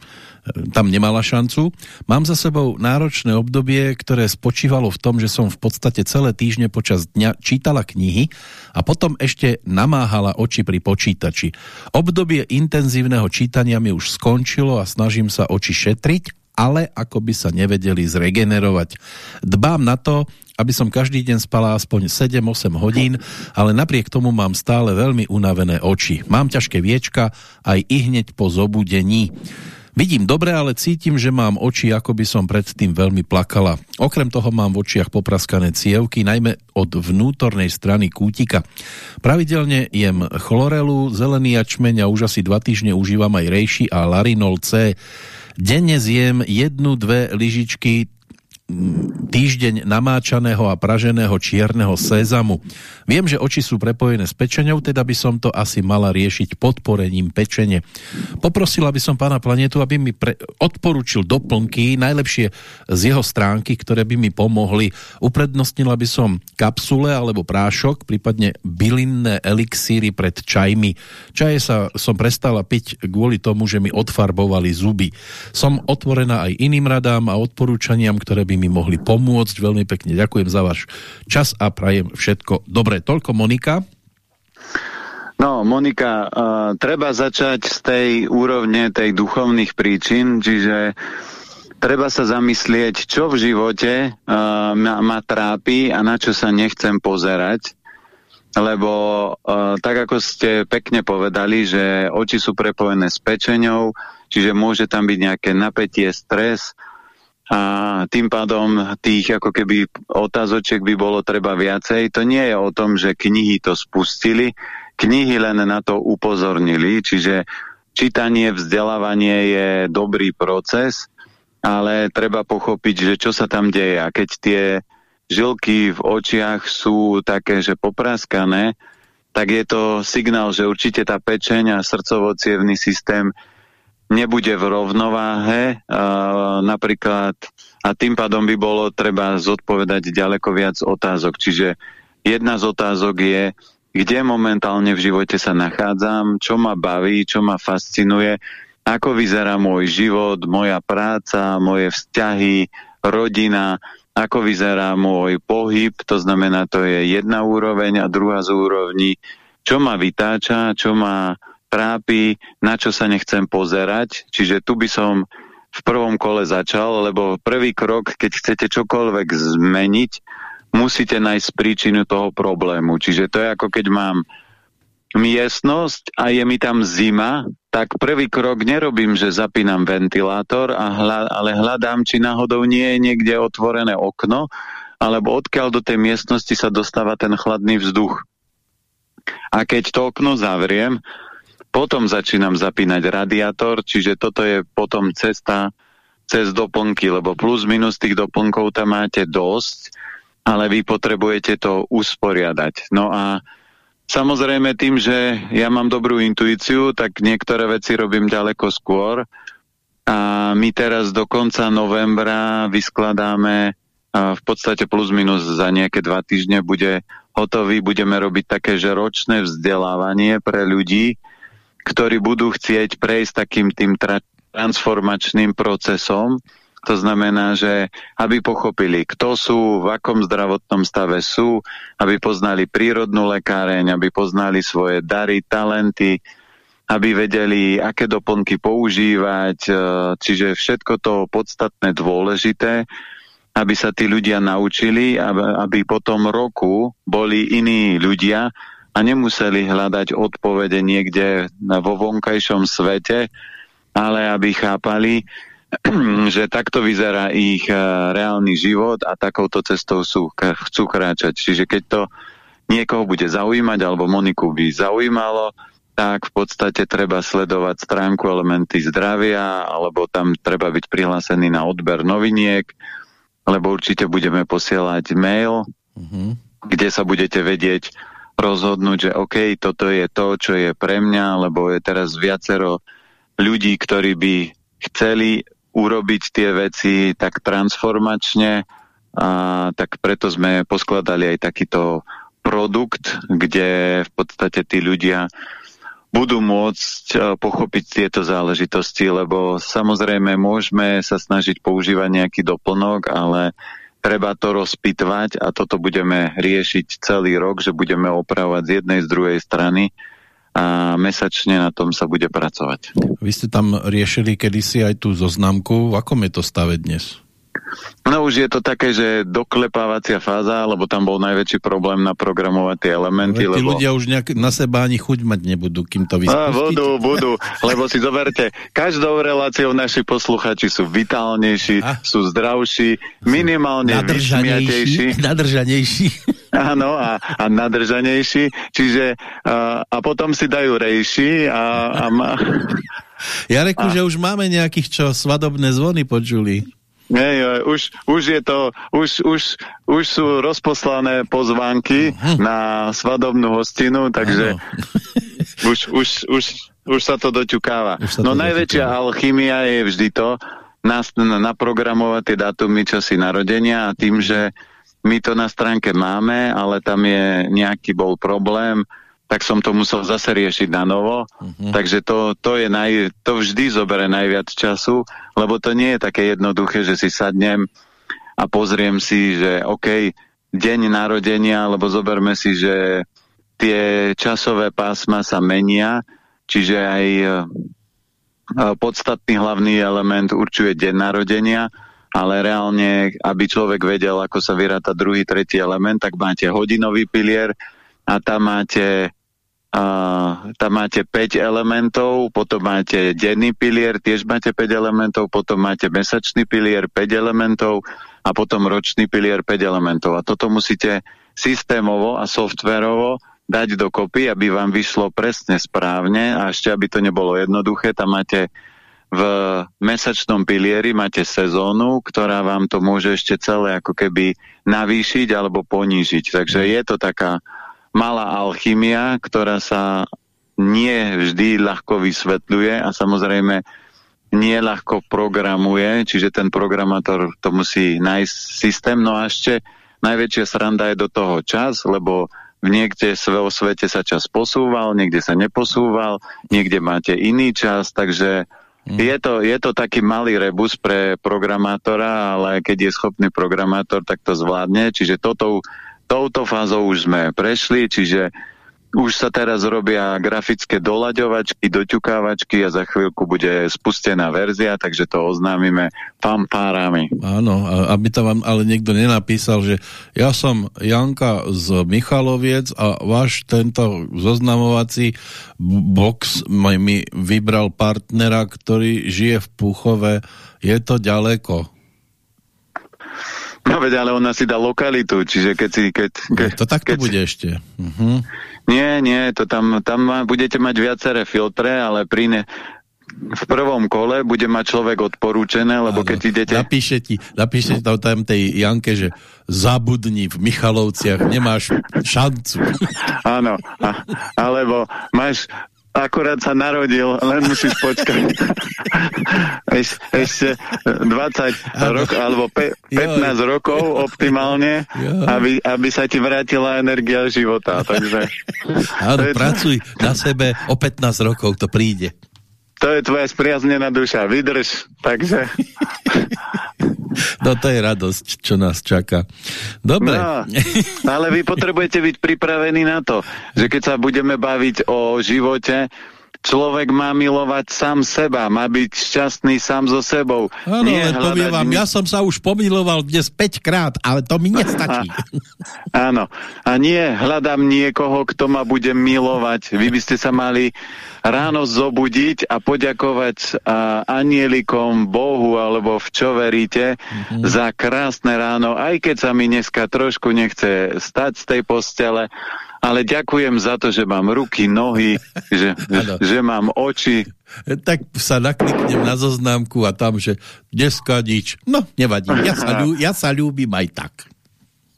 tam nemala šancu. Mám za sebou náročné obdobie, ktoré spočívalo v tom, že som v podstate celé týždne počas dňa čítala knihy a potom ešte namáhala oči pri počítači. Obdobie intenzívneho čítania mi už skončilo a snažím sa oči šetriť, ale ako by sa nevedeli zregenerovať. Dbám na to, aby som každý deň spala aspoň 7-8 hodín, ale napriek tomu mám stále veľmi unavené oči. Mám ťažké viečka aj i hneď po zobudení. Vidím dobre, ale cítim, že mám oči, ako by som predtým veľmi plakala. Okrem toho mám v očiach popraskané cievky, najmä od vnútornej strany kútika. Pravidelne jem chlorelu, zelený jačmeň a už asi dva týždne užívam aj rejši a larinol C. Denne zjem jednu, dve lyžičky týždeň namáčaného a praženého čierneho sézamu. Viem, že oči sú prepojené s pečenou, teda by som to asi mala riešiť podporením pečene. Poprosila by som pána Planetu, aby mi pre... odporučil doplnky, najlepšie z jeho stránky, ktoré by mi pomohli. Uprednostnila by som kapsule alebo prášok, prípadne bylinné elixíry pred čajmi. Čaje sa som prestala piť kvôli tomu, že mi odfarbovali zuby. Som otvorená aj iným radám a odporúčaniam, ktoré by mi mohli pomôcť. Veľmi pekne ďakujem za váš čas a prajem všetko dobré. Toľko Monika. No, Monika, uh, treba začať z tej úrovne tej duchovných príčin, čiže treba sa zamyslieť, čo v živote uh, ma, ma trápi a na čo sa nechcem pozerať. Lebo uh, tak, ako ste pekne povedali, že oči sú prepojené s pečenou, čiže môže tam byť nejaké napätie, stres, a tým pádom tých ako keby otázočiek by bolo treba viacej. To nie je o tom, že knihy to spustili, knihy len na to upozornili, čiže čítanie, vzdelávanie je dobrý proces, ale treba pochopiť, že čo sa tam deje a keď tie žilky v očiach sú také, že popraskané, tak je to signál, že určite tá pečeň a srdcovo systém nebude v rovnováhe napríklad a tým pádom by bolo treba zodpovedať ďaleko viac otázok. Čiže jedna z otázok je, kde momentálne v živote sa nachádzam, čo ma baví, čo ma fascinuje, ako vyzerá môj život, moja práca, moje vzťahy, rodina, ako vyzerá môj pohyb, to znamená, to je jedna úroveň a druhá z úrovní čo ma vytáča, čo ma trápi, na čo sa nechcem pozerať. Čiže tu by som v prvom kole začal, lebo prvý krok, keď chcete čokoľvek zmeniť, musíte nájsť príčinu toho problému. Čiže to je ako keď mám miestnosť a je mi tam zima, tak prvý krok nerobím, že zapínam ventilátor, a hľa, ale hľadám, či náhodou nie je niekde otvorené okno, alebo odkiaľ do tej miestnosti sa dostáva ten chladný vzduch. A keď to okno zavriem, potom začínam zapínať radiátor, čiže toto je potom cesta cez doplnky, lebo plus minus tých doplnkov tam máte dosť, ale vy potrebujete to usporiadať. No a samozrejme tým, že ja mám dobrú intuíciu, tak niektoré veci robím ďaleko skôr. A my teraz do konca novembra vyskladáme v podstate plus minus za nejaké dva týždne bude hotový, budeme robiť také, že ročné vzdelávanie pre ľudí, ktorí budú chcieť prejsť takým tým tra transformačným procesom. To znamená, že aby pochopili, kto sú, v akom zdravotnom stave sú, aby poznali prírodnú lekáreň, aby poznali svoje dary, talenty, aby vedeli, aké doplnky používať, e, čiže všetko to podstatné dôležité, aby sa tí ľudia naučili, aby po tom roku boli iní ľudia, a nemuseli hľadať odpovede niekde vo vonkajšom svete, ale aby chápali, že takto vyzerá ich eh, reálny život a takouto cestou sú, chcú kráčať. Čiže keď to niekoho bude zaujímať, alebo Moniku by zaujímalo, tak v podstate treba sledovať stránku elementy zdravia, alebo tam treba byť prihlásený na odber noviniek, lebo určite budeme posielať mail, mm -hmm. kde sa budete vedieť rozhodnúť, že OK, toto je to, čo je pre mňa, lebo je teraz viacero ľudí, ktorí by chceli urobiť tie veci tak transformačne a tak preto sme poskladali aj takýto produkt, kde v podstate tí ľudia budú môcť e, pochopiť tieto záležitosti, lebo samozrejme môžeme sa snažiť používať nejaký doplnok, ale treba to rozpitvať a toto budeme riešiť celý rok, že budeme opravovať z jednej, z druhej strany a mesačne na tom sa bude pracovať. Vy ste tam riešili kedysi aj tú zoznamku. V akom je to stave dnes? No už je to také, že doklepávacia fáza, lebo tam bol najväčší problém na programovať tie elementy. Ale tí lebo... ľudia už nejak na seba ani chuť mať nebudú, kým to vyspustíte. budú, budú, lebo si zoberte, každou reláciou naši posluchači sú vitálnejší, a? sú zdravší, minimálne vysmiatejší. Nadržanejší. Áno, a, a nadržanejší, čiže a, a potom si dajú rejší a, a má... Ja reku, a... že už máme nejakých, čo svadobné zvony počuli. Nie, už, už je to, už, už, už sú rozposlané pozvánky uh. -huh. na svadobnú hostinu, takže uh už, už, už, už sa to doťukáva. Sa no to najväčšia doťukáva. alchymia je vždy to, nás, naprogramovať tie datumy časy narodenia a tým, že my to na stránke máme, ale tam je nejaký bol problém, tak som to musel zase riešiť na novo. Mhm. -huh. Takže to, to, je naj, to vždy zobere najviac času, lebo to nie je také jednoduché, že si sadnem a pozriem si, že OK, deň narodenia, lebo zoberme si, že tie časové pásma sa menia, čiže aj e, podstatný hlavný element určuje deň narodenia, ale reálne, aby človek vedel, ako sa vyráta druhý, tretí element, tak máte hodinový pilier a tam máte a tam máte 5 elementov, potom máte denný pilier, tiež máte 5 elementov, potom máte mesačný pilier, 5 elementov a potom ročný pilier, 5 elementov. A toto musíte systémovo a softverovo dať dokopy, aby vám vyšlo presne správne a ešte, aby to nebolo jednoduché, tam máte v mesačnom pilieri máte sezónu, ktorá vám to môže ešte celé ako keby navýšiť alebo ponížiť. Takže je to taká malá alchymia, ktorá sa nie vždy ľahko vysvetľuje a samozrejme nie ľahko programuje, čiže ten programátor to musí nájsť systém. No a ešte najväčšia sranda je do toho čas, lebo v niekde vo svete sa čas posúval, niekde sa neposúval, niekde máte iný čas, takže mm. je, to, je to taký malý rebus pre programátora, ale keď je schopný programátor, tak to zvládne. Čiže toto touto fázou už sme prešli, čiže už sa teraz robia grafické doľaďovačky, doťukávačky a za chvíľku bude spustená verzia, takže to oznámime fanfárami. Áno, aby to vám ale niekto nenapísal, že ja som Janka z Michaloviec a váš tento zoznamovací box mi vybral partnera, ktorý žije v Puchove. Je to ďaleko. No veď, ale ona si dá lokalitu, čiže keď si... Keď, keď, to takto keď bude si... ešte. Uh mhm. -huh. Nie, nie, to tam, tam budete mať viaceré filtre, ale pri ne, v prvom kole bude mať človek odporúčené, lebo ano, keď idete... Napíše ti, napíše tam, tam tej Janke, že zabudni v Michalovciach, nemáš šancu. Áno, alebo máš akurát sa narodil, len musíš počkať. Eš, ešte 20 rokov, alebo pe, 15 Joj. rokov optimálne, aby, aby sa ti vrátila energia života. Takže, Áno, pracuj na sebe, o 15 rokov to príde. To je tvoja spriaznená duša, vydrž. Takže... No to je radosť, čo nás čaká. Dobre. No, ale vy potrebujete byť pripravení na to, že keď sa budeme baviť o živote, človek má milovať sám seba, má byť šťastný sám so sebou. Áno, len poviem vám, ja som sa už pomiloval dnes 5 krát, ale to mi nestačí. Áno, a nie hľadám niekoho, kto ma bude milovať. Vy by ste sa mali ráno zobudiť a poďakovať a, anielikom, Bohu alebo v čo veríte mm -hmm. za krásne ráno, aj keď sa mi dneska trošku nechce stať z tej postele, ale ďakujem za to, že mám ruky, nohy, že, že mám oči. Tak sa nakliknem na zoznámku a tam, že dneska nič. No, nevadí, ja sa, ľú, ja sa ľúbim aj tak.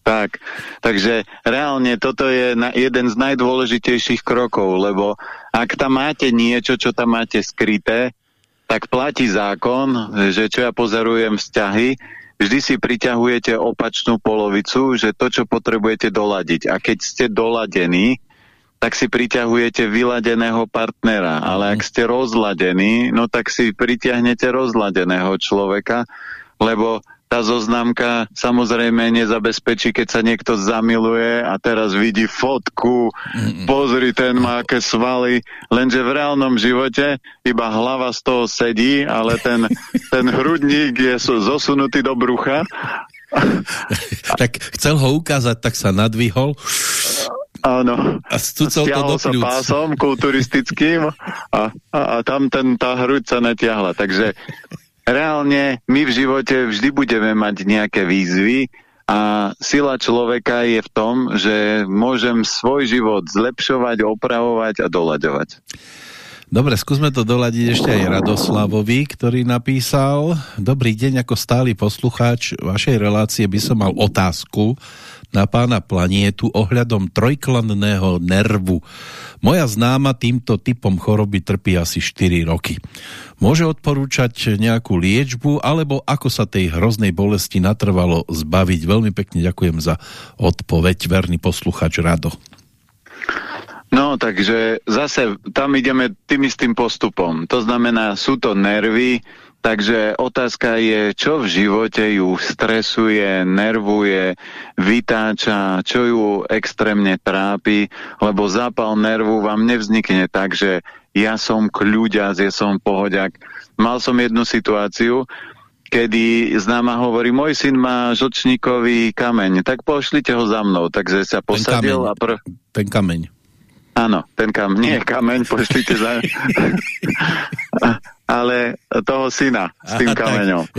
Tak, takže reálne toto je na, jeden z najdôležitejších krokov, lebo ak tam máte niečo, čo tam máte skryté, tak platí zákon, že čo ja pozorujem vzťahy, vždy si priťahujete opačnú polovicu, že to, čo potrebujete doladiť. A keď ste doladení, tak si priťahujete vyladeného partnera, ale ak ste rozladení, no tak si pritiahnete rozladeného človeka, lebo tá zoznamka samozrejme nezabezpečí, keď sa niekto zamiluje a teraz vidí fotku, pozri, ten má aké svaly, lenže v reálnom živote iba hlava z toho sedí, ale ten, ten hrudník je zosunutý do brucha. tak chcel ho ukázať, tak sa nadvihol. Áno. A stúcal to do sa pásom kulturistickým a, a, a tam ten, tá hruď sa natiahla. Takže reálne my v živote vždy budeme mať nejaké výzvy a sila človeka je v tom, že môžem svoj život zlepšovať, opravovať a doľaďovať. Dobre, skúsme to doľadiť ešte aj Radoslavovi, ktorý napísal Dobrý deň, ako stály poslucháč vašej relácie by som mal otázku na pána planietu ohľadom trojklanného nervu. Moja známa týmto typom choroby trpí asi 4 roky. Môže odporúčať nejakú liečbu, alebo ako sa tej hroznej bolesti natrvalo zbaviť? Veľmi pekne ďakujem za odpoveď, verný posluchač Rado. No, takže zase tam ideme tým istým postupom. To znamená, sú to nervy, Takže otázka je, čo v živote ju stresuje, nervuje, vytáča, čo ju extrémne trápi, lebo zápal nervu vám nevznikne tak, že ja som kľúďac, ja som pohodiak. Mal som jednu situáciu, kedy známa hovorí, môj syn má žočníkový kameň, tak pošlite ho za mnou. Takže sa posadil ten kameň, a prv... Ten kameň. Áno, ten kameň, nie kameň, pošlite za... ale toho syna s tým Aha, kameňom.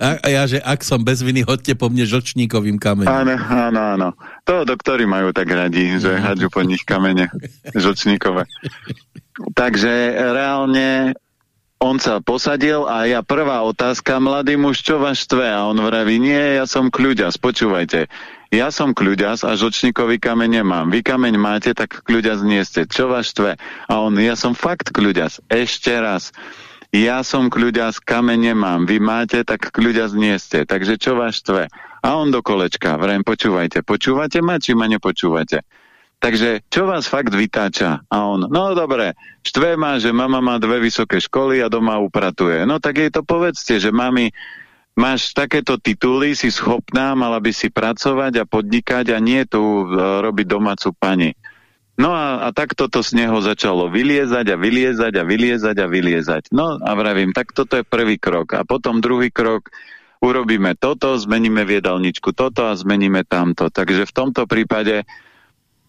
Ja, a ja, že ak som bez viny, hodte po mne žočníkovým kameňom. Áno, áno, áno. To doktori majú tak radi, že hadžu po nich kamene žočníkové. Takže reálne on sa posadil a ja prvá otázka, mladý muž, čo vás štve? A on vraví, nie, ja som kľuďas, počúvajte. Ja som kľuďas a žočníkový kameň nemám. Vy kameň máte, tak kľuďas nie ste. Čo vás štve? A on, ja som fakt kľuďas. Ešte raz ja som kľuďas, kameň nemám, vy máte, tak kľuďas nie ste, takže čo vás štve? A on do kolečka, vrajím, počúvajte, počúvate ma, či ma nepočúvate? Takže čo vás fakt vytáča? A on, no dobre, štve ma, že mama má dve vysoké školy a doma upratuje. No tak jej to povedzte, že mami, máš takéto tituly, si schopná, mala by si pracovať a podnikať a nie tu uh, robiť domácu pani. No a, a takto to z neho začalo vyliezať a vyliezať a vyliezať a vyliezať. No a vravím, tak toto je prvý krok. A potom druhý krok, urobíme toto, zmeníme v jedálničku toto a zmeníme tamto. Takže v tomto prípade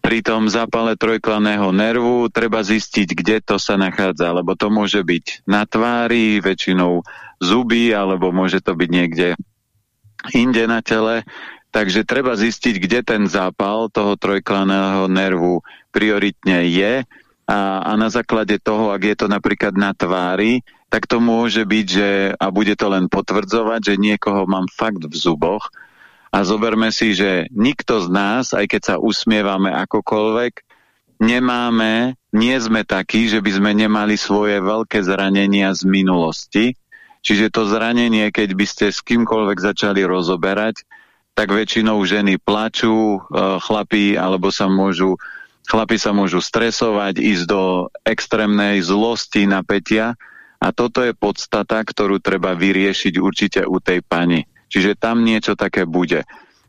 pri tom zápale trojklaného nervu treba zistiť, kde to sa nachádza, lebo to môže byť na tvári, väčšinou zuby, alebo môže to byť niekde inde na tele. Takže treba zistiť, kde ten zápal toho trojklaného nervu prioritne je a, a na základe toho, ak je to napríklad na tvári, tak to môže byť, že, a bude to len potvrdzovať, že niekoho mám fakt v zuboch, a zoberme si, že nikto z nás, aj keď sa usmievame akokoľvek, nemáme, nie sme takí, že by sme nemali svoje veľké zranenia z minulosti. Čiže to zranenie, keď by ste s kýmkoľvek začali rozoberať, tak väčšinou ženy plačú, e, chlapí, alebo sa môžu, chlapi sa môžu stresovať, ísť do extrémnej zlosti, napätia. A toto je podstata, ktorú treba vyriešiť určite u tej pani. Čiže tam niečo také bude.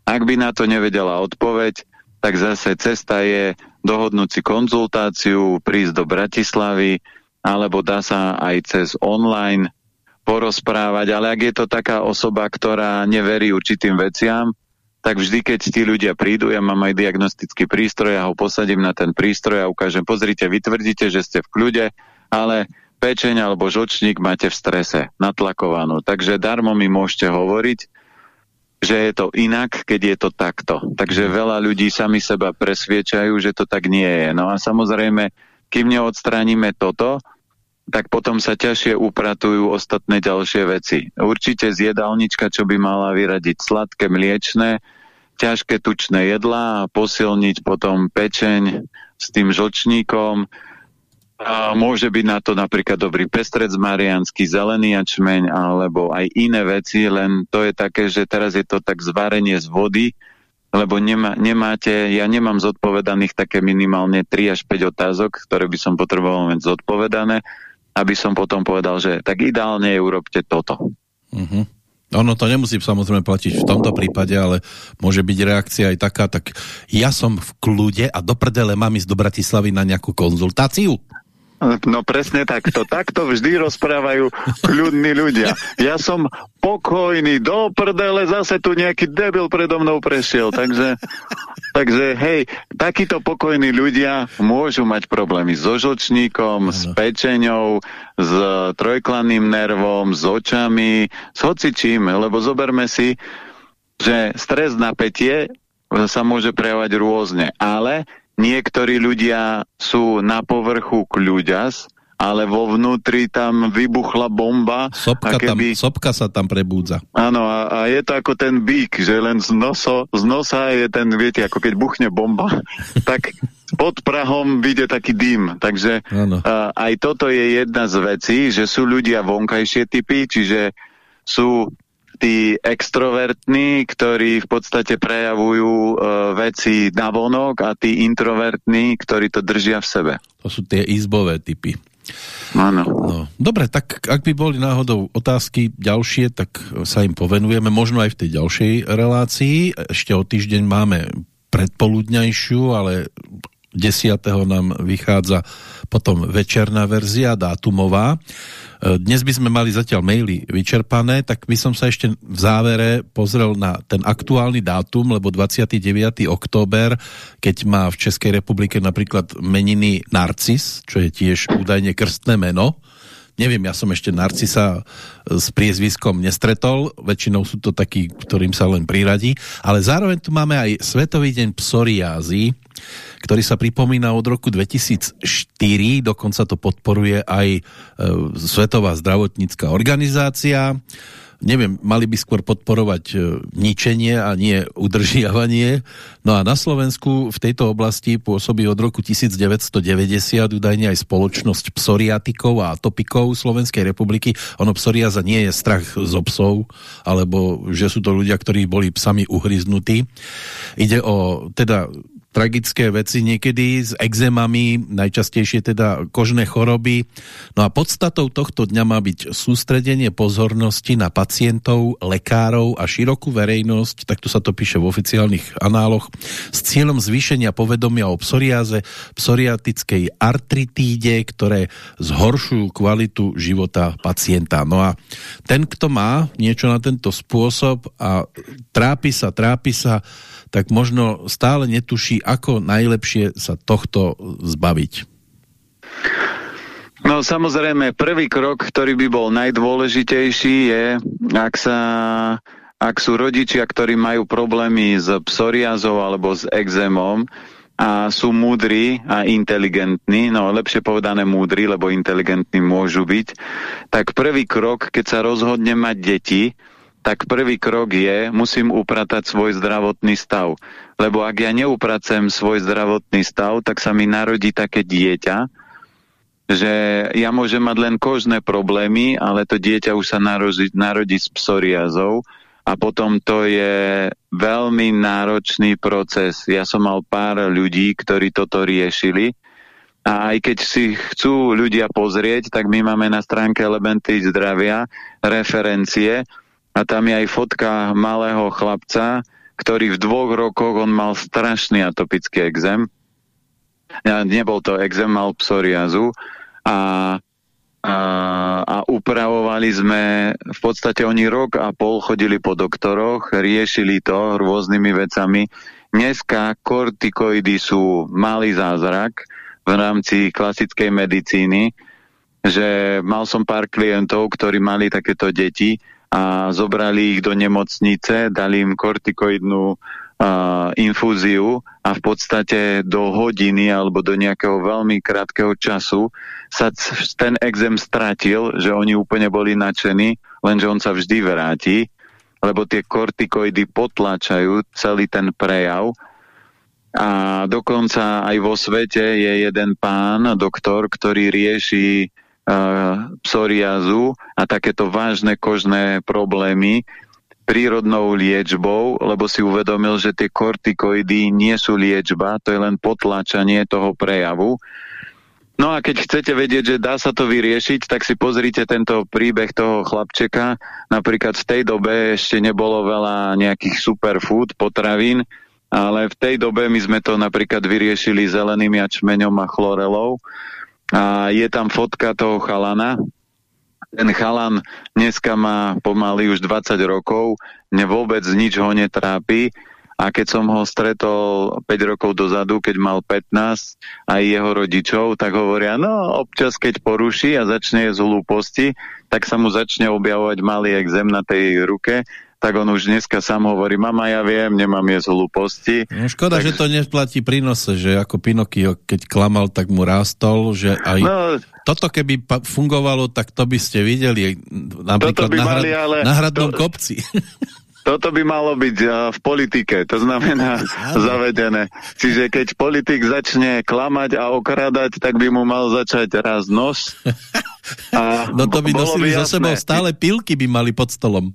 Ak by na to nevedela odpoveď, tak zase cesta je dohodnúť si konzultáciu, prísť do Bratislavy, alebo dá sa aj cez online porozprávať, ale ak je to taká osoba, ktorá neverí určitým veciam, tak vždy, keď tí ľudia prídu, ja mám aj diagnostický prístroj, ja ho posadím na ten prístroj a ukážem, pozrite, vy tvrdíte, že ste v kľude, ale pečeň alebo žočník máte v strese, natlakovanú. Takže darmo mi môžete hovoriť, že je to inak, keď je to takto. Takže veľa ľudí sami seba presviečajú, že to tak nie je. No a samozrejme, kým neodstránime toto, tak potom sa ťažšie upratujú ostatné ďalšie veci. Určite z jedálnička, čo by mala vyradiť sladké, mliečné, ťažké tučné jedlá a posilniť potom pečeň s tým žlčníkom, a môže byť na to napríklad dobrý pestrec mariánsky, zelený jačmeň alebo aj iné veci, len to je také, že teraz je to tak zvarenie z vody, lebo nemá, nemáte, ja nemám zodpovedaných také minimálne 3 až 5 otázok, ktoré by som potreboval mať zodpovedané, aby som potom povedal, že tak ideálne urobte toto. Uh -huh. Ono to nemusí samozrejme platiť v tomto prípade, ale môže byť reakcia aj taká, tak ja som v kľude a do prdele mám ísť do Bratislavy na nejakú konzultáciu. No presne takto. Takto vždy rozprávajú ľudní ľudia. Ja som pokojný, do prdele, zase tu nejaký debil predo mnou prešiel. Takže, takže hej, takíto pokojní ľudia môžu mať problémy so žlčníkom, s pečeňou, s trojklanným nervom, s očami, s hocičím, lebo zoberme si, že stres napätie sa môže prejavovať rôzne, ale niektorí ľudia sú na povrchu kľuďas, ale vo vnútri tam vybuchla bomba. Sopka, keby... tam, sopka sa tam prebúdza. Áno, a, a je to ako ten bík, že len z, noso, z nosa je ten, viete, ako keď buchne bomba, tak pod Prahom vyjde taký dým. Takže a, aj toto je jedna z vecí, že sú ľudia vonkajšie typy, čiže sú tí extrovertní, ktorí v podstate prejavujú e, veci na vonok a tí introvertní, ktorí to držia v sebe. To sú tie izbové typy. Áno. No, dobre, tak ak by boli náhodou otázky ďalšie, tak sa im povenujeme, možno aj v tej ďalšej relácii. Ešte o týždeň máme predpoludňajšiu, ale 10. nám vychádza potom večerná verzia, dátumová. Dnes by sme mali zatiaľ maily vyčerpané, tak by som sa ešte v závere pozrel na ten aktuálny dátum, lebo 29. október, keď má v Českej republike napríklad meniny Narcis, čo je tiež údajne krstné meno, neviem, ja som ešte Narcisa s priezviskom nestretol, väčšinou sú to takí, ktorým sa len priradí, ale zároveň tu máme aj Svetový deň psoriázy, ktorý sa pripomína od roku 2004, dokonca to podporuje aj e, Svetová zdravotnícká organizácia. Neviem, mali by skôr podporovať e, ničenie a nie udržiavanie. No a na Slovensku v tejto oblasti pôsobí od roku 1990 údajne aj spoločnosť psoriatikov a atopikov Slovenskej republiky. Ono psoriaza nie je strach zo psov, alebo že sú to ľudia, ktorí boli psami uhryznutí. Ide o teda tragické veci niekedy s exémami, najčastejšie teda kožné choroby. No a podstatou tohto dňa má byť sústredenie pozornosti na pacientov, lekárov a širokú verejnosť, takto sa to píše v oficiálnych análoch, s cieľom zvýšenia povedomia o psoriáze, psoriatickej artritíde, ktoré zhoršujú kvalitu života pacienta. No a ten, kto má niečo na tento spôsob a trápi sa, trápi sa, tak možno stále netuší, ako najlepšie sa tohto zbaviť. No samozrejme, prvý krok, ktorý by bol najdôležitejší je, ak sa ak sú rodičia, ktorí majú problémy s psoriazou alebo s exémom a sú múdri a inteligentní, no lepšie povedané múdri, lebo inteligentní môžu byť, tak prvý krok, keď sa rozhodne mať deti, tak prvý krok je, musím upratať svoj zdravotný stav. Lebo ak ja neupracem svoj zdravotný stav, tak sa mi narodí také dieťa, že ja môžem mať len kožné problémy, ale to dieťa už sa narodí, narodí s psoriazou a potom to je veľmi náročný proces. Ja som mal pár ľudí, ktorí toto riešili a aj keď si chcú ľudia pozrieť, tak my máme na stránke Elementy zdravia referencie, a tam je aj fotka malého chlapca, ktorý v dvoch rokoch on mal strašný atopický exém. Nebol to exém, mal psoriazu a, a, a upravovali sme, v podstate oni rok a pol chodili po doktoroch, riešili to rôznymi vecami. Dneska kortikoidy sú malý zázrak v rámci klasickej medicíny, že mal som pár klientov, ktorí mali takéto deti a zobrali ich do nemocnice, dali im kortikoidnú uh, infúziu a v podstate do hodiny alebo do nejakého veľmi krátkeho času sa ten exém stratil, že oni úplne boli nadšení, lenže on sa vždy vráti, lebo tie kortikoidy potlačajú celý ten prejav. A dokonca aj vo svete je jeden pán, doktor, ktorý rieši psoriazu a takéto vážne kožné problémy prírodnou liečbou, lebo si uvedomil, že tie kortikoidy nie sú liečba, to je len potlačanie toho prejavu. No a keď chcete vedieť, že dá sa to vyriešiť, tak si pozrite tento príbeh toho chlapčeka. Napríklad v tej dobe ešte nebolo veľa nejakých superfood, potravín, ale v tej dobe my sme to napríklad vyriešili zeleným jačmeňom a chlorelou a je tam fotka toho chalana. Ten chalan dneska má pomaly už 20 rokov, mne vôbec nič ho netrápi a keď som ho stretol 5 rokov dozadu, keď mal 15 aj jeho rodičov, tak hovoria, no občas keď poruší a začne z hlúposti, tak sa mu začne objavovať malý exém na tej ruke tak on už dneska sám hovorí, mama, ja viem, nemám jesť hlúposti. No, škoda, tak... že to neplatí prinose, že ako Pinokio, keď klamal, tak mu rástol, že aj no, toto keby fungovalo, tak to by ste videli napríklad by na, mali, ale na hradnom to... kopci. Toto by malo byť uh, v politike, to znamená zavedené. Čiže keď politik začne klamať a okradať, tak by mu mal začať raz nos. A no to by nosili za sebou stále pilky by mali pod stolom.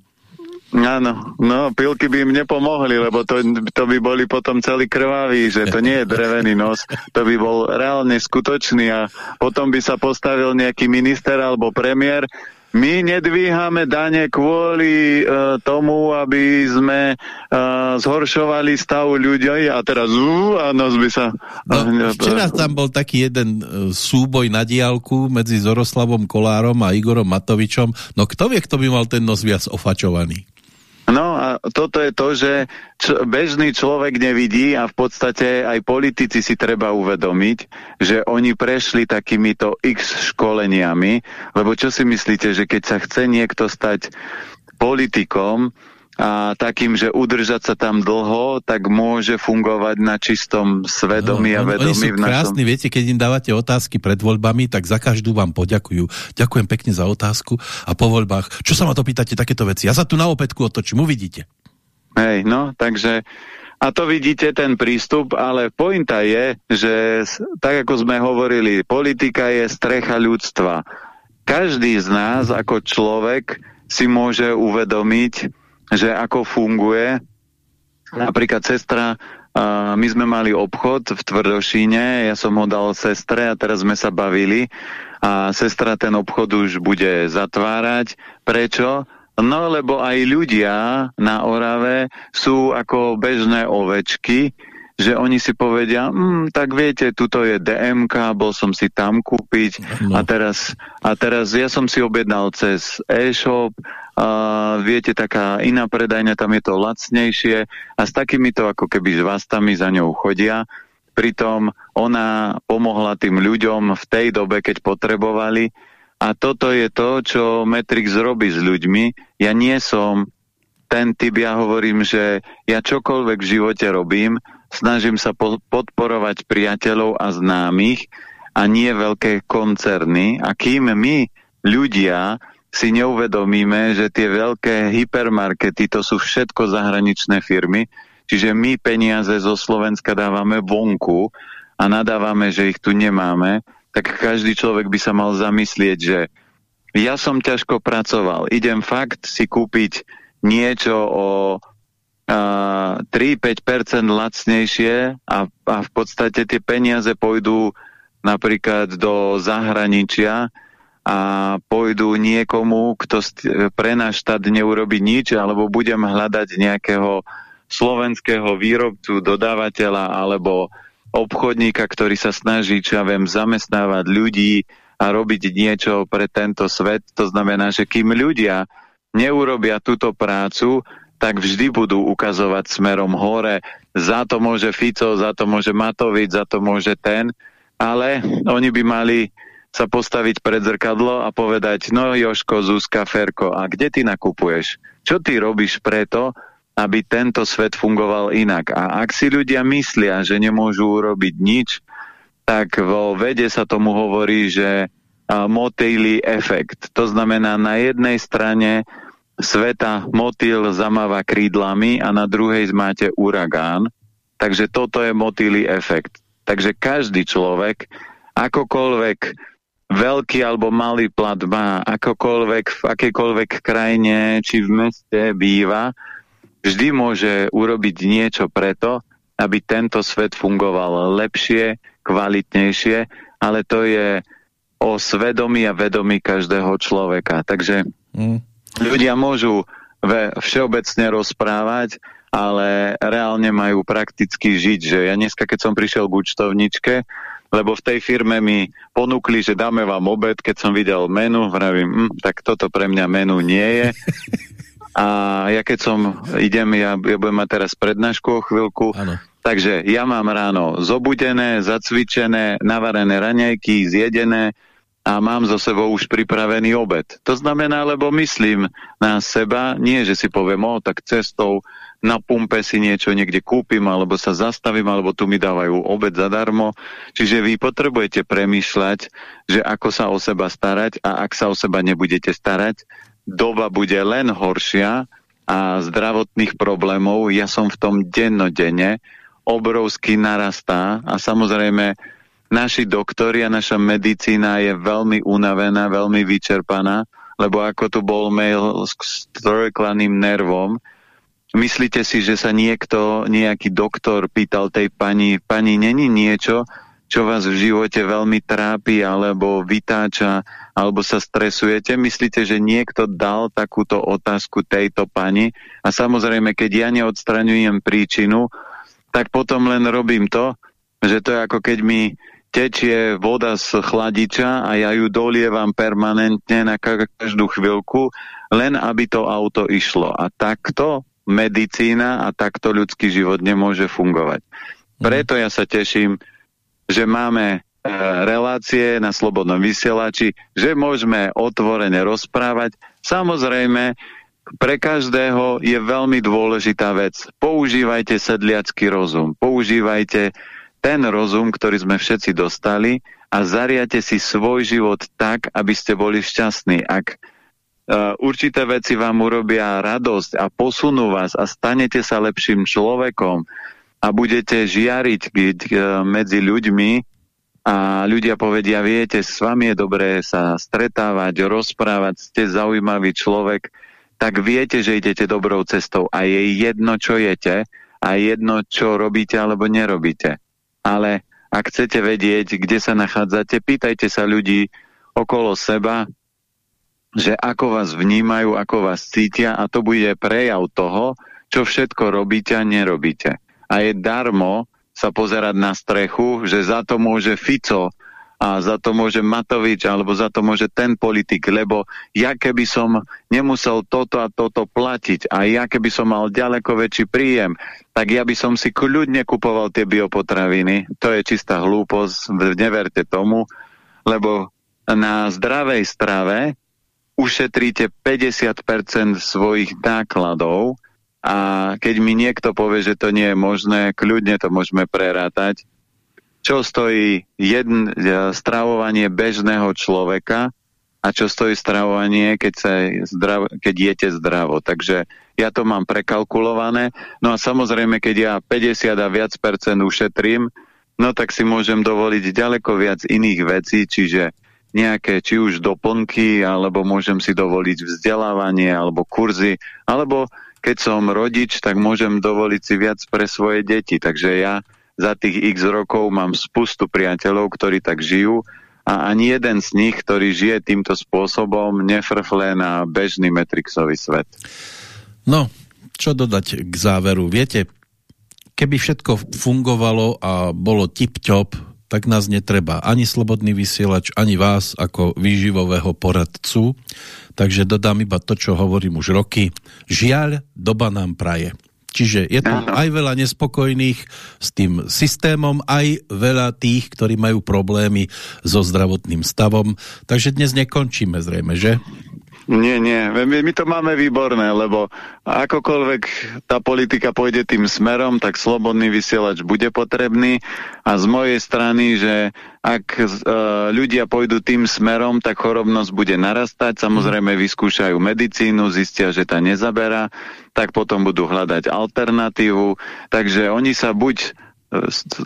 Áno, no pilky by im nepomohli, lebo to, to by boli potom celý krvavý, že to nie je drevený nos, to by bol reálne skutočný a potom by sa postavil nejaký minister alebo premiér, my nedvíhame dane kvôli uh, tomu, aby sme uh, zhoršovali stav ľudí a teraz uh, a nos by sa... No, včera tam bol taký jeden uh, súboj na diálku medzi Zoroslavom Kolárom a Igorom Matovičom. No kto vie, kto by mal ten nos viac ofačovaný? No a toto je to, že bežný človek nevidí a v podstate aj politici si treba uvedomiť, že oni prešli takýmito x školeniami, lebo čo si myslíte, že keď sa chce niekto stať politikom, a takým, že udržať sa tam dlho, tak môže fungovať na čistom svedomí no, a vedomí. Oni sú krásni, našom... viete, keď im dávate otázky pred voľbami, tak za každú vám poďakujú. Ďakujem pekne za otázku a po voľbách, čo sa ma to pýtate takéto veci? Ja sa tu na opätku otočím, uvidíte. Hej, no, takže a to vidíte, ten prístup, ale pointa je, že tak ako sme hovorili, politika je strecha ľudstva. Každý z nás ako človek si môže uvedomiť, že ako funguje. Napríklad sestra my sme mali obchod v Tvrdošíne, ja som ho dal sestre a teraz sme sa bavili a sestra ten obchod už bude zatvárať. Prečo? No, lebo aj ľudia na Orave sú ako bežné ovečky, že oni si povedia, mm, tak viete, tuto je DMK, bol som si tam kúpiť no. a, teraz, a teraz ja som si objednal cez e-shop, viete, taká iná predajňa, tam je to lacnejšie a s takýmito ako keby žvastami za ňou chodia. Pritom ona pomohla tým ľuďom v tej dobe, keď potrebovali a toto je to, čo Matrix robí s ľuďmi. Ja nie som ten typ, ja hovorím, že ja čokoľvek v živote robím, snažím sa po podporovať priateľov a známych a nie veľké koncerny. A kým my, ľudia, si neuvedomíme, že tie veľké hypermarkety to sú všetko zahraničné firmy, čiže my peniaze zo Slovenska dávame vonku a nadávame, že ich tu nemáme, tak každý človek by sa mal zamyslieť, že ja som ťažko pracoval, idem fakt si kúpiť niečo o 3-5% lacnejšie a, a v podstate tie peniaze pôjdu napríklad do zahraničia a pôjdu niekomu, kto pre náš štát neurobi nič, alebo budem hľadať nejakého slovenského výrobcu, dodávateľa alebo obchodníka, ktorý sa snaží, čo ja viem, zamestnávať ľudí a robiť niečo pre tento svet. To znamená, že kým ľudia neurobia túto prácu, tak vždy budú ukazovať smerom hore. Za to môže Fico, za to môže Matovič, za to môže ten, ale oni by mali sa postaviť pred zrkadlo a povedať, no Joško, Zuzka, Ferko, a kde ty nakupuješ? Čo ty robíš preto, aby tento svet fungoval inak? A ak si ľudia myslia, že nemôžu urobiť nič, tak vo vede sa tomu hovorí, že motýly efekt. To znamená, na jednej strane sveta motýl zamáva krídlami a na druhej máte uragán. Takže toto je motýly efekt. Takže každý človek, akokoľvek veľký alebo malý plat má, akokoľvek v akejkoľvek krajine či v meste býva, vždy môže urobiť niečo preto, aby tento svet fungoval lepšie, kvalitnejšie, ale to je o svedomí a vedomí každého človeka. Takže mm. ľudia môžu ve, všeobecne rozprávať, ale reálne majú prakticky žiť. Že ja dneska, keď som prišiel k účtovničke, lebo v tej firme mi ponúkli, že dáme vám obed, keď som videl menu, vravím, hm, tak toto pre mňa menu nie je. A ja keď som, idem, ja, ja budem mať teraz prednášku o chvíľku, ano. takže ja mám ráno zobudené, zacvičené, navarené raňajky, zjedené a mám zo sebou už pripravený obed. To znamená, lebo myslím na seba, nie, že si poviem, o, tak cestou na pumpe si niečo niekde kúpim, alebo sa zastavím, alebo tu mi dávajú obed zadarmo. Čiže vy potrebujete premýšľať, že ako sa o seba starať a ak sa o seba nebudete starať, doba bude len horšia a zdravotných problémov, ja som v tom dennodenne, obrovsky narastá a samozrejme naši doktori a naša medicína je veľmi unavená, veľmi vyčerpaná, lebo ako tu bol mail s trojklaným nervom, Myslíte si, že sa niekto, nejaký doktor pýtal tej pani, pani, není niečo, čo vás v živote veľmi trápi, alebo vytáča, alebo sa stresujete? Myslíte, že niekto dal takúto otázku tejto pani? A samozrejme, keď ja neodstraňujem príčinu, tak potom len robím to, že to je ako keď mi tečie voda z chladiča a ja ju dolievam permanentne na každú chvíľku, len aby to auto išlo. A takto medicína a takto ľudský život nemôže fungovať. Mhm. Preto ja sa teším, že máme e, relácie na Slobodnom vysielači, že môžeme otvorene rozprávať. Samozrejme, pre každého je veľmi dôležitá vec. Používajte sedliacký rozum. Používajte ten rozum, ktorý sme všetci dostali a zariate si svoj život tak, aby ste boli šťastní. Ak určité veci vám urobia radosť a posunú vás a stanete sa lepším človekom a budete žiariť uh, medzi ľuďmi a ľudia povedia, viete, s vami je dobré sa stretávať, rozprávať, ste zaujímavý človek, tak viete, že idete dobrou cestou a je jedno, čo jete, a jedno, čo robíte alebo nerobíte. Ale ak chcete vedieť, kde sa nachádzate, pýtajte sa ľudí okolo seba, že ako vás vnímajú, ako vás cítia a to bude prejav toho, čo všetko robíte a nerobíte. A je darmo sa pozerať na strechu, že za to môže Fico a za to môže Matovič alebo za to môže ten politik, lebo ja keby som nemusel toto a toto platiť a ja keby som mal ďaleko väčší príjem, tak ja by som si kľudne kupoval tie biopotraviny. To je čistá hlúposť, neverte tomu, lebo na zdravej strave ušetríte 50% svojich nákladov a keď mi niekto povie, že to nie je možné, kľudne to môžeme prerátať čo stojí jedn, e, stravovanie bežného človeka a čo stojí stravovanie, keď, sa zdrav, keď jete zdravo. Takže ja to mám prekalkulované. No a samozrejme, keď ja 50 a viac percent ušetrím, no tak si môžem dovoliť ďaleko viac iných vecí, čiže nejaké či už doplnky, alebo môžem si dovoliť vzdelávanie, alebo kurzy, alebo keď som rodič, tak môžem dovoliť si viac pre svoje deti. Takže ja za tých x rokov mám spustu priateľov, ktorí tak žijú a ani jeden z nich, ktorý žije týmto spôsobom, nefrfle na bežný Matrixový svet. No, čo dodať k záveru? Viete, keby všetko fungovalo a bolo tip-top, tak nás netreba ani slobodný vysielač, ani vás ako výživového poradcu. Takže dodám iba to, čo hovorím už roky. Žiaľ, doba nám praje. Čiže je tu aj veľa nespokojných s tým systémom, aj veľa tých, ktorí majú problémy so zdravotným stavom. Takže dnes nekončíme zrejme, že? Nie, nie. My, my to máme výborné, lebo akokoľvek tá politika pôjde tým smerom, tak slobodný vysielač bude potrebný a z mojej strany, že ak uh, ľudia pôjdu tým smerom, tak chorobnosť bude narastať. Samozrejme vyskúšajú medicínu, zistia, že tá nezaberá, tak potom budú hľadať alternatívu. Takže oni sa buď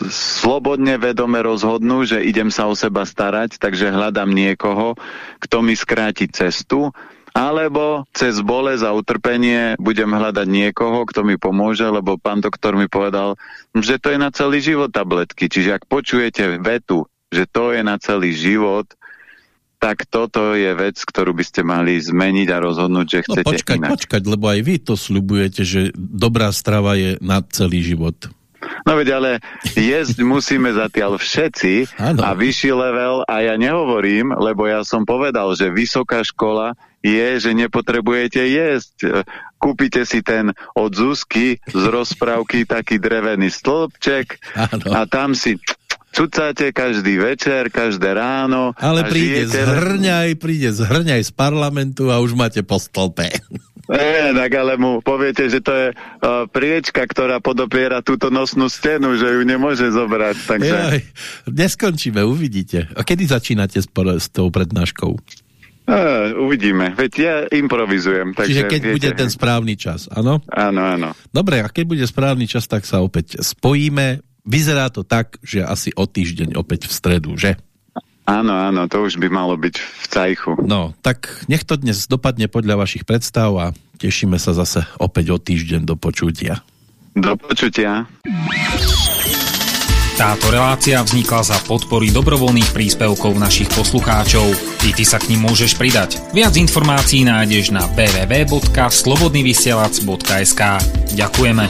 slobodne, vedome rozhodnú, že idem sa o seba starať, takže hľadám niekoho, kto mi skráti cestu, alebo cez bolesť a utrpenie budem hľadať niekoho, kto mi pomôže, lebo pán doktor mi povedal, že to je na celý život tabletky. Čiže ak počujete vetu, že to je na celý život, tak toto je vec, ktorú by ste mali zmeniť a rozhodnúť, že no, chcete no, počkať, inak. počkať, lebo aj vy to sľubujete, že dobrá strava je na celý život. No veď ale jesť musíme zatiaľ všetci ano. a vyšší level a ja nehovorím, lebo ja som povedal, že vysoká škola je, že nepotrebujete jesť. Kúpite si ten od Zuzky z rozprávky taký drevený stĺpček ano. a tam si cucáte každý večer, každé ráno. Ale príde žijete... zhrňaj, príde zhrňaj z parlamentu a už máte po stĺpe. Nie, tak ale mu poviete, že to je uh, priečka, ktorá podopiera túto nosnú stenu, že ju nemôže zobrať. Takže... Jaj, neskončíme, uvidíte. A kedy začínate s, s tou prednáškou? Uh, uvidíme, veď ja improvizujem. Takže Čiže keď viete... bude ten správny čas, áno? Áno, áno. Dobre, a keď bude správny čas, tak sa opäť spojíme. Vyzerá to tak, že asi o týždeň opäť v stredu, že? Áno, áno, to už by malo byť v cajchu. No, tak nech to dnes dopadne podľa vašich predstav a tešíme sa zase opäť o týždeň do počutia. Do počutia. Táto relácia vznikla za podpory dobrovoľných príspevkov našich poslucháčov. I ty sa k ním môžeš pridať. Viac informácií nájdeš na www.slobodnyvysielac.sk Ďakujeme.